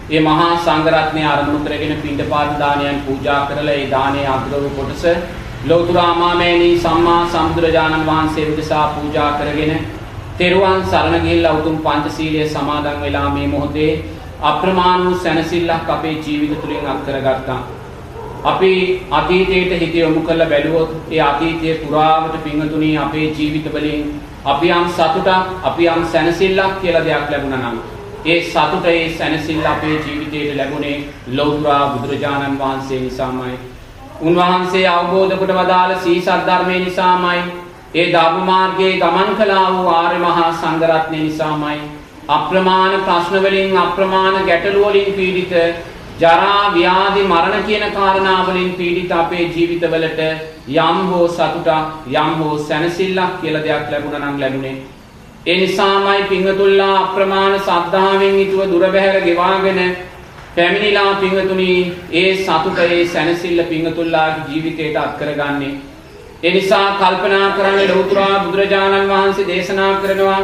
ඒ මහා සංඝරත්නය අරමුණු කරගෙන පින්ඩපාත දානයන් පූජා කරලා ඒ දානයේ අග්‍රව කොටස ලෞතර ආමාමේනී සම්මා සම්බුදුරජාණන් වහන්සේ උදෙසා පූජා කරගෙන තෙරුවන් සරණ ගිහිල්ලා උතුම් පංචශීලයේ සමාදන් වෙලා මේ මොහොතේ අප්‍රමාණ වූ සැනසෙල්ලක් අපේ ජීවිත තුළින් අත් කරගත්තා. අපි අතීතයට හිත යොමු කරලා බැලුවොත් ඒ අතීතයේ පුරාවට පිංගතුණී අපේ ජීවිත වලින් අපි යම් සතුටක් අපි යම් සැනසෙල්ලක් කියලා දෙයක් ලැබුණා නම් ඒ සතුට ඒ සැනසෙල්ල අපේ ජීවිතයට ලැබුණේ ලෞතර බුදුරජාණන් වහන්සේ නිසාමයි. උන්වහන්සේ අවබෝධ කොට වදාළ සීසත් ධර්මයේ නිසාමයි. ඒ ධර්ම මාර්ගයේ ගමන් කළා වූ ආර්ය මහා සංඝරත්නය නිසාමයි. අප්‍රමාණ ප්‍රශ්න වලින් අප්‍රමාණ ගැටලු වලින් පීඩිත ජරා ව්‍යාධි මරණ කියන කාරණා වලින් පීඩිත අපේ ජීවිතවලට යම් හෝ සතුටක් යම් හෝ සැනසෙල්ලක් කියලා දෙයක් ලැබුණා නම් ලැබුණේ ඒ නිසාමයි පිංගතුල්ලා අප්‍රමාණ සද්ධාවෙන් යුතුව දුර බැහැර ගෙවාගෙන පැමිණිලා පිංගතුනි ඒ සතුට ඒ සැනසෙල්ල පිංගතුල්ලාගේ ජීවිතයට අත් කරගන්නේ. ඒ නිසා කල්පනා කරන්න ලෞතුරා බුදුරජාණන් වහන්සේ දේශනා කරනවා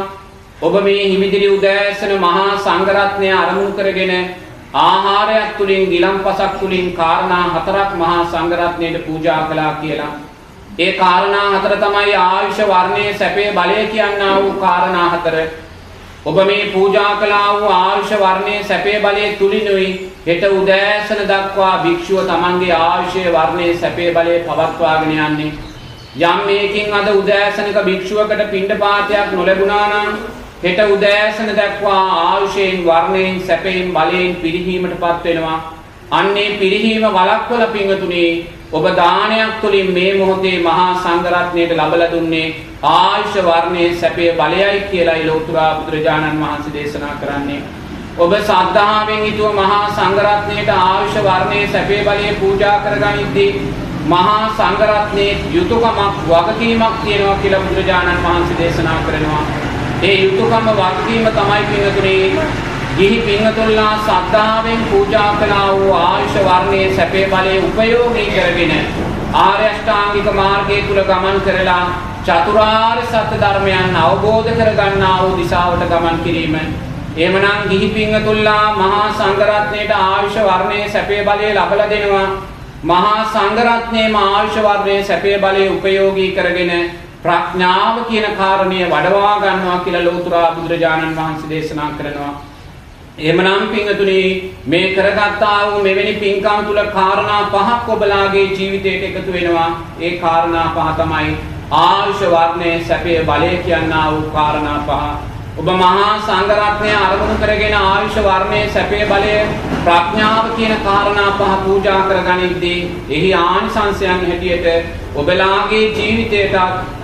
ඔබ මේ හිමිදිරි උදෑසන මහා සංඝරත්නය අරමුණු කරගෙන ආහාරයක් තුලින් ගිලම්පසක් තුලින් කාරණා හතරක් මහා සංඝරත්නයට පූජා කළා කියලා. ඒ කාරණා හතර තමයි ආයුෂ වර්ණයේ සැපේ බලය කියනා වූ කාරණා හතර. ඔබ මේ පූජා කළා වූ ආයුෂ වර්ණයේ සැපේ බලයේ තුලිනුයි හෙට උදෑසන දක්වා භික්ෂුව තමන්ගේ ආයුෂයේ වර්ණයේ සැපේ බලයේ පවත්වාගෙන යන්නේ. යම් මේකින් අද උදෑසනක භික්ෂුවකට පිණ්ඩපාතයක් නොලැබුණා නම් හෙට උදෑසන දක්වා ආයුෂයෙන් වර්ණයෙන් සැපයෙන් බලයෙන් පිරිහීමටපත් වෙනවා. අන්නේ පිරිහීම වළක්වල පිංගතුනේ ඔබ දානයක් තුළින් මේ මොහොතේ මහා සංඝරත්නයට ලබලා දුන්නේ ආයුෂ වර්ණයේ සැපේ බලයයි කියලායි ලෝතුරා බුදුරජාණන් වහන්සේ දේශනා කරන්නේ. ඔබ සද්ධාවෙන් යුතුව මහා සංඝරත්නයට ආයුෂ වර්ණයේ සැපේ බලය පූජා කරගනිද්දී මහා සංඝරත්නයේ යුතුයකමක් වගකීමක් තියෙනවා කියලා බුදුරජාණන් වහන්සේ දේශනා කරනවා. ඒ යුතුයකම වගකීම තමයි පින්තුනේ ගිහි පින්තුල්ලා සද්ධාවෙන් පූජා කළා වූ ආයුෂ වර්ණයේ සැපේ බලයේ උපයෝගී කරගෙන ආර්ය අෂ්ටාංගික මාර්ගයේ තුල ගමන් කරලා චතුරාර්ය සත්‍ය ධර්මයන් අවබෝධ කරගන්නා වූ දිශාවට ගමන් කිරීම. එහෙමනම් ගිහි පින්තුල්ලා මහා සංඝරත්නයට ආයුෂ වර්ණයේ සැපේ බලය ලබලා දෙනවා. මහා සංඝරත්නයේම ආයුෂ වර්ණයේ සැපේ බලය උපයෝගී කරගෙන ප්‍රඥාව කියන කාරණය වඩවා ගන්නවා කියලා ලෝතුරා බුදුරජාණන් වහන්සේ දේශනා කරනවා. එහෙමනම් පින්තුනි මේ කරගත්තා වූ මෙවැනි පින්කම් තුල කාරණා පහක් ඔබලාගේ ජීවිතයට එකතු වෙනවා. ඒ කාරණා පහ තමයි ආයුෂ වර්ණයේ සැපේ බලය කියනා වූ කාරණා පහ. ඔබ මහා සංඝරත්නය අරමුණු කරගෙන ආයුෂ වර්ණයේ සැපේ බලය ප්‍රඥාව කියන කාරණා පහ පූජා කරගනිද්දී එහි ආනිසංසයන් හැටියට ඔබලාගේ ජීවිතයට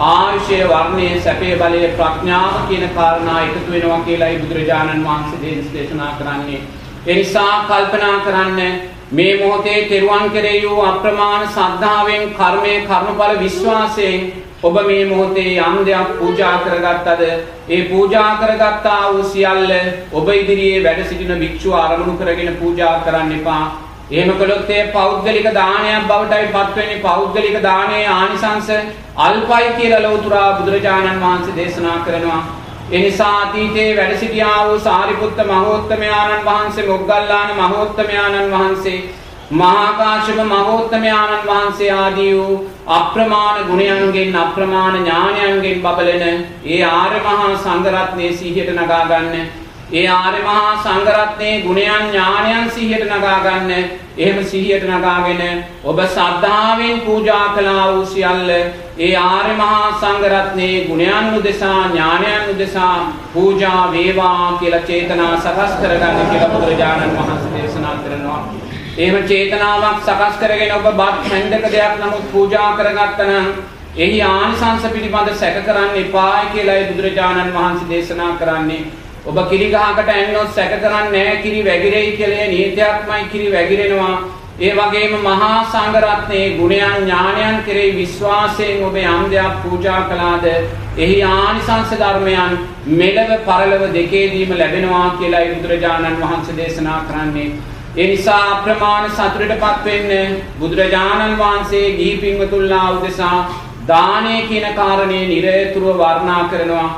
ආයුෂය වර්ණයේ සැපේ බලය ප්‍රඥාව කියන කාරණා එකතු වෙනවා කියලායි බුදුරජාණන් වහන්සේ දේශනා කරන්නේ. ඒ නිසා කල්පනා කරන්න මේ මොහොතේ තෙරුවන් කෙරෙහි වූ අප්‍රමාණ ශ්‍රද්ධාවෙන් කර්මයේ කර්මඵල විශ්වාසයෙන් ඔබ මේ මොහොතේ යම් දෙයක් පූජා කරගත්තද ඒ පූජා කරගත්තා වූ සියල්ල ඔබ ඉදිරියේ වැඩ සිටින භික්ෂුව ආරමුණු කරගෙන පූජා කරන්න එපා. එහෙම කළොත් ඒ පෞද්ගලික දානයක් බවටයි පත්වෙන්නේ පෞද්ගලික දානයේ ආනිසංස අල්පයි කියලා ලෞතුරා බුදුරජාණන් වහන්සේ දේශනා කරනවා. එනිසා අතීතයේ වැඩ සිටියා වූ සාරිපුත්ත මහෝත්තමයාණන් වහන්සේ මොග්ගල්ලාන මහෝත්තමයාණන් වහන්සේ මහා කාශ්‍යප මහෝත්තමයාණන් වහන්සේ ආදී වූ අප්‍රමාණ ගුණයන්ගෙන් අප්‍රමාණ ඥානයන්ගෙන් බබලන ඒ ආර්ය මහා සංඝරත්නයේ සිහියට නගා ගන්න. ඒ ආර්ය මහා සංඝරත්නයේ ගුණයන් ඥානයන් සිහියට නගා ගන්න. එහෙම සිහියට නගාගෙන ඔබ සද්ධාවෙන් පූජා කළා වූ සියල්ල ඒ ආර්ය මහා සංඝරත්නයේ ගුණයන් උදෙසා ඥානයන් උදෙසා පූජා වේවා කියලා චේතනා සකස් කරගන්න කියලා බුදුරජාණන් වහන්සේ දේශනා කරනවා. එහෙම චේතනාවක් සකස් කරගෙන ඔබ බත් හැන්දක දෙයක් නමුත් පූජා කරගත්තා නම් එහි ආනිසංස පිළිබඳ සැක කරන්න එපායි කියලායි බුදුරජාණන් වහන්සේ දේශනා කරන්නේ. ඔබ කිරි ගහකට ඇන්නොත් සැක කරන්නේ නැහැ කිරි වැగిරෙයි කියලා නීතියක්මයි කිරි වැగిරෙනවා. ඒ වගේම මහා සංඝරත්නයේ ගුණයන් ඥානයන් කෙරෙහි විශ්වාසයෙන් ඔබ යම් දෙයක් පූජා කළාද එහි ආනිසංස ධර්මයන් මෙලව පරලව දෙකේදීම ලැබෙනවා කියලායි බුදුරජාණන් වහන්සේ දේශනා කරන්නේ. ඒ නිසා අප්‍රමාණ සතුටටපත් වෙන්න බුදුරජාණන් වහන්සේ ගිහි පින්වතුන්ලා උදෙසා දානය කියන කාරණේ නිරතුරුව වර්ණනා කරනවා.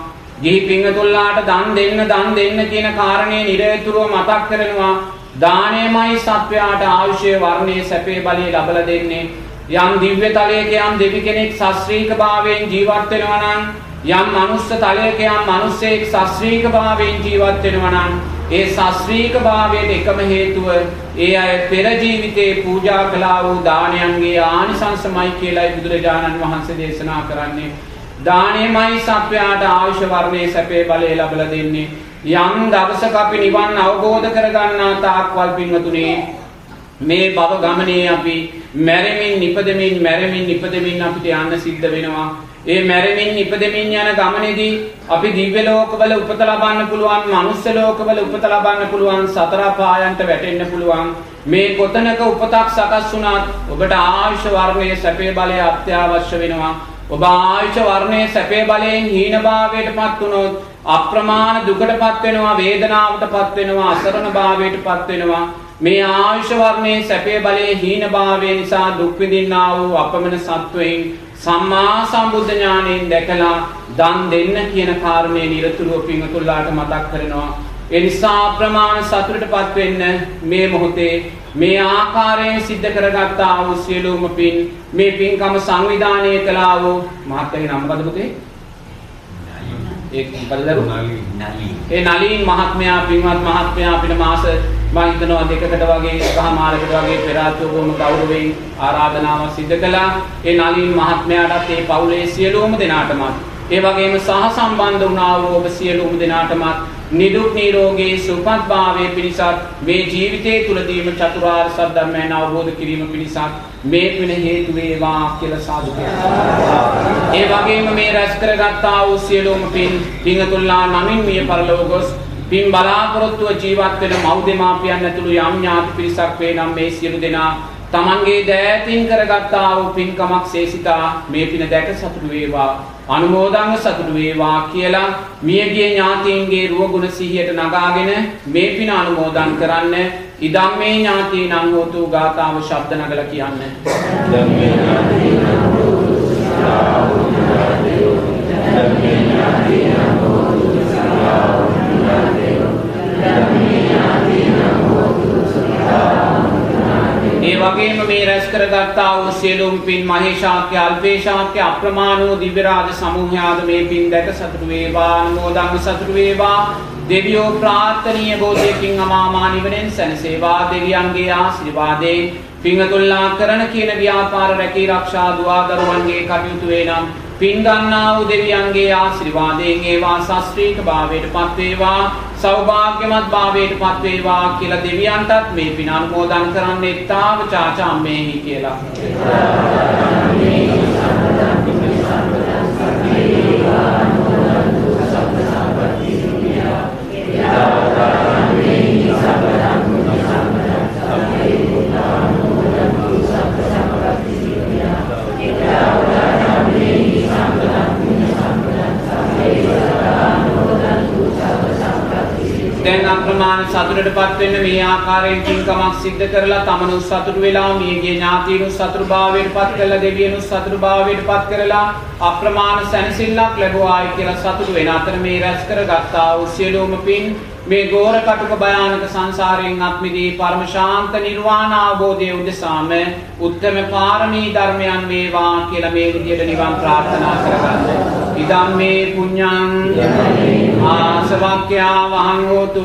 ගිහි පින්වතුන්ලාට දන් දෙන්න දන් දෙන්න කියන කාරණේ නිරතුරුව මතක් කරනවා. දානයමයි සත්වයාට ආයුෂය වර්ණයේ සැපේ බලය ලබලා දෙන්නේ. යම් දිව්‍ය තලයක යම් දෙවි කෙනෙක් ශාස්ත්‍රීක භාවයෙන් ජීවත් වෙනවා නම් යම් මනුස්ස තලයක යම් මිනිසෙක් ශාස්ත්‍රීක භාවයෙන් ජීවත් වෙනවා නම් ඒ ශාස්ත්‍රීක භාවයට එකම හේතුව ඒ අය පෙර ජීවිතේ පූජා කළා වූ දානයන්ගේ ආනිසංසමයි කියලායි බුදුරජාණන් වහන්සේ දේශනා කරන්නේ. දානයමයි සත්වයාට ආයුෂ වර්ණයේ සැපේ බලය ලබලා දෙන්නේ. යම් දවසක අපි නිවන් අවබෝධ කරගන්නා තාක්වල් පින්වතුනි මේ භව ගමනේ අපි මැරෙමින් නිපදෙමින් මැරෙමින් නිපදෙමින් අපිට යන්න සිද්ධ වෙනවා. ඒ මැරෙමින් නිපදෙමින් යන ගමනේදී අපි දිව්‍ය ලෝකවල උපත ලබන්න පුළුවන්, මනුස්ස ලෝකවල උපත ලබන්න පුළුවන්, සතර පායන්ට වැටෙන්න පුළුවන්. මේ කොතනක උපතක් සකස් වුණත් ඔබට ආයුෂ වර්ණයේ සැපේ බලය අත්‍යවශ්‍ය වෙනවා. ඔබ ආයුෂ වර්ණයේ සැපේ බලයෙන් හීනභාවයට පත් වුණොත් අප්‍රමාණ දුකටපත් වෙනවා වේදනාවටපත් වෙනවා අසරණ භාවයටපත් වෙනවා මේ ආයුෂ වර්ණයේ සැපේ බලයේ හීන භාවය නිසා දුක් විඳින්නා වූ අපමණ සත්වයින් සම්මා සම්බුද්ධ ඥාණයෙන් දැකලා දන් දෙන්න කියන කාරණේ නිරතුරුව පිංගතුල්ලාට මතක් කරනවා ඒ නිසා අප්‍රමාණ සතුටටපත් වෙන්න මේ මොහොතේ මේ ආකාරයෙන් සිද්ධ කරගත්තා වූ සියලුම පින් මේ පින්කම සංවිධානය කළා වූ මහත්මයාගේ නම මොකද පුතේ? ඒ මොකද දරු? ඒ නලින් මහත්මයා පින්වත් මහත්මයා අපිට මාස මම හිතනවා දෙකකට වගේ එකහමාරකට වගේ පෙර ආත්ම බොහොම ගෞරවයෙන් ආරාධනාවක් සිදු කළා. ඒ නලින් මහත්මයාටත් ඒ පවුලේ සියලුම දෙනාටමත් ඒ වගේම සහ සම්බන්ධ වුණා වූ ඔබ සියලුම දෙනාටමත් නිදුක් නිරෝගී සුවපත් භාවයේ පිණිසත් මේ ජීවිතයේ තුලදීම චතුරාර්ය සත්‍ය ධර්මයන් අවබෝධ කිරීම පිණිසත් මේ පින හේතු වේවා කියලා සාදු ඒ වගේම මේ රැස් කරගත්තා වූ සියලුම පින් පිංගතුල්ලා නමින් මිය පරලොව ගොස් පින් බලාපොරොත්තුව ජීවත් වෙන මව් දෙමාපියන් ඇතුළු යම් ඥාති පිරිසක් වේ නම් මේ සියලු දෙනා තමන්ගේ දෑතින් කරගත්තා වූ පින්කමක් සේසිතා මේ පින දැක සතුටු වේවා අනුමෝදන්ව සතුටු වේවා කියලා මියගිය ඥාතීන්ගේ රුවගුණ සිහියට නගාගෙන මේ පින අනුමෝදන් කරන්න ඉදම්මේ ඥාතීනං හෝතු ගාථාව ශබ්ද නගලා කියන්න. ධම්මේ ඥාතීනං හෝතු සාහු වගේම මේ රැස් කරගත්තා වූ සියලුම පින් මහේශාක්‍ය අල්පේශාක්‍ය අප්‍රමාණ වූ දිව්‍ය රාජ සමූහයාද මේ පින් දැක සතුටු වේවා අනුමෝදන් සතුටු වේවා. දෙවියෝ ප්‍රාර්ථනීය බෝධියකින් අමාමා නිවනෙන් සැනසේවා. දෙවියන්ගේ ආශිර්වාදයෙන් පිංගතුල්ලා කරන කියන ව්‍යාපාර රැකී ආරක්ෂා දුවා දරුවන්ගේ කටයුතු වේනම් පින් ගන්නා වූ දෙවියන්ගේ ආශිර්වාදයෙන් ඒවා ශාස්ත්‍රීක භාවයට පත් වේවා සෞභාග්‍යමත් භාවයට පත් වේවා කියලා දෙවියන්ටත් මේ පින අනුමෝදන් කරන්නේ තාව චාචාම්මේහි කියලා. අප්‍රමාණ සතුටටපත් වෙන්න මේ ආකාරයෙන් පින්කමක් සිද්ධ කරලා තමනුත් සතුටු වෙලා මියගේ ඥාතීනුත් සතුටුභාවයට පත් කරලා දෙවියනුත් සතුටුභාවයට පත් කරලා අප්‍රමාණ සැනසෙල්ලක් ලැබුවායි කියලා සතුටු වෙන අතර මේ රැස් කරගත්තා වූ සියලුම පින් මේ ගෝර කටුක භයානක සංසාරයෙන් අත්මිදී පරම ශාන්ත නිර්වාණ අවබෝධය උදෙසාම උත්තම පාරමී ධර්මයන් වේවා කියලා මේ විදියට නිවන් ප්‍රාර්ථනා කරගන්න. ඉදම් මේ පුඤ්ඤං ආසවක්ඛ්‍යා වහං හෝතු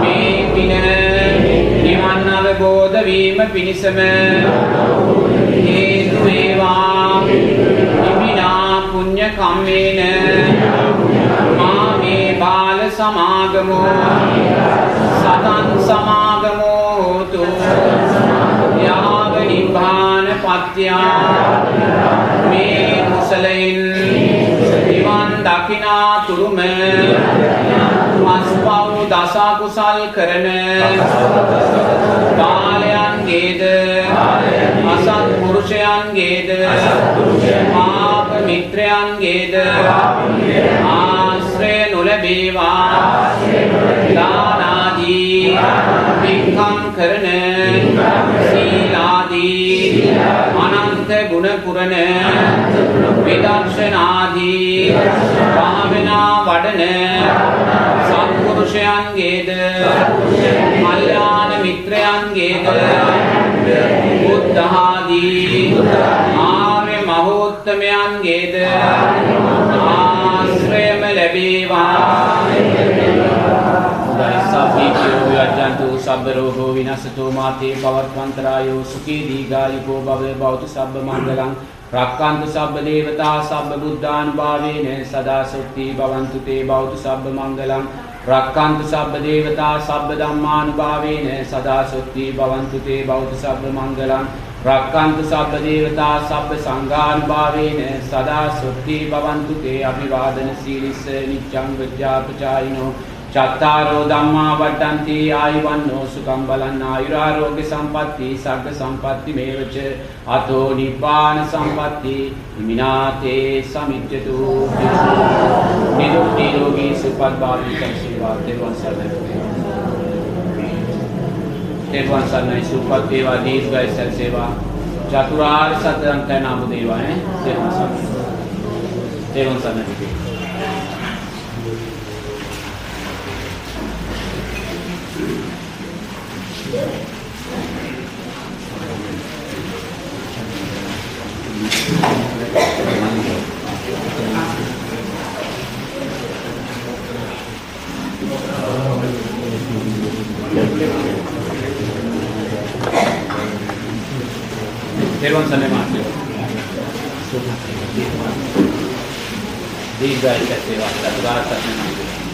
මේ පින නිවන් අවබෝධ වීම පිණිසම හේතු වේවා. ඉමිනා පුඤ්ඤ කම්මේන මා මේ බාල සමාගමෝ. සතං සමාගමෝ හෝතු. යාව නිබ්බාන පත්‍යා. මේ කුසලයින් නිවන් දකිනා තුරුම. පස්පව් දස කුසල් කරන බාලයන්ගේද අසත් පුරුෂයන්ගේද. පාප මිත්‍රයන්ගේද. ආශ්‍රය නොලැබේවා. දානාදී පින්කම් කරන සීලාදී අනන්ත ගුණ පුරණ විදර්ශනාදී භාවනා වඩන සත්පුරුෂයන්ගේද කල්යාණ මිත්‍රයන්ගේද බුද්ධාදී ආර්ය මහෝත්තමයන්ගේද ආශ්‍රයම ලැබේවා. සබ්බේකෝ විවජ්ජන්තු සබ්බ රෝගෝ විනස්සතෝ මාතේ පවත්වන්තරායෝ සුඛී දීගායුකෝ භව භවතු සබ්බ මංගලං. රක්칸තු සබ්බ දේවතා සබ්බ බුද්ධානුභාවේන සදා සුත්ති භවන්තු තේ භවතු සබ්බ මංගලං. රක්칸තු සබ්බ දේවතා සබ්බ ධම්මානුභාවේන සදා සුත්ති භවන්තු තේ භවතු සබ්බ මංගලං. රක්칸තු සබ්බ දේවතා සබ්බ සංඝානුභාවේන සදා සුත්ති භවන්තු තේ අභිවාදන සීලිස්ස නිච්ඡං විද්‍යාපචායිනෝ චත්තාරෝ ධම්මා වඩ්ඩಂತಿ ආයුවන්නෝ සුඛං බලං ආයුරාරෝග්‍ය සම්පatti සග්ග සම්පatti මේවච. අතෝ නිබ්බාන සම්පatti ඉමිනාතේ සමිච්ඡතු. නිදුක් නිරෝගී සුවපත් භාවී සම්සේවා. දේවන් සරණයි. දේවන් සරණයි. සුවපත් වේවා දීර්ඝායු සැලසේවා චතුරාර්ය සත්‍ය අන්තය නාම දේවා ඈ දේවන් සරණයි. දේවන් සරණයි. තෙරුවන් සරණයි මාත්‍යෝ. දීර්ඝායු සැලසේවා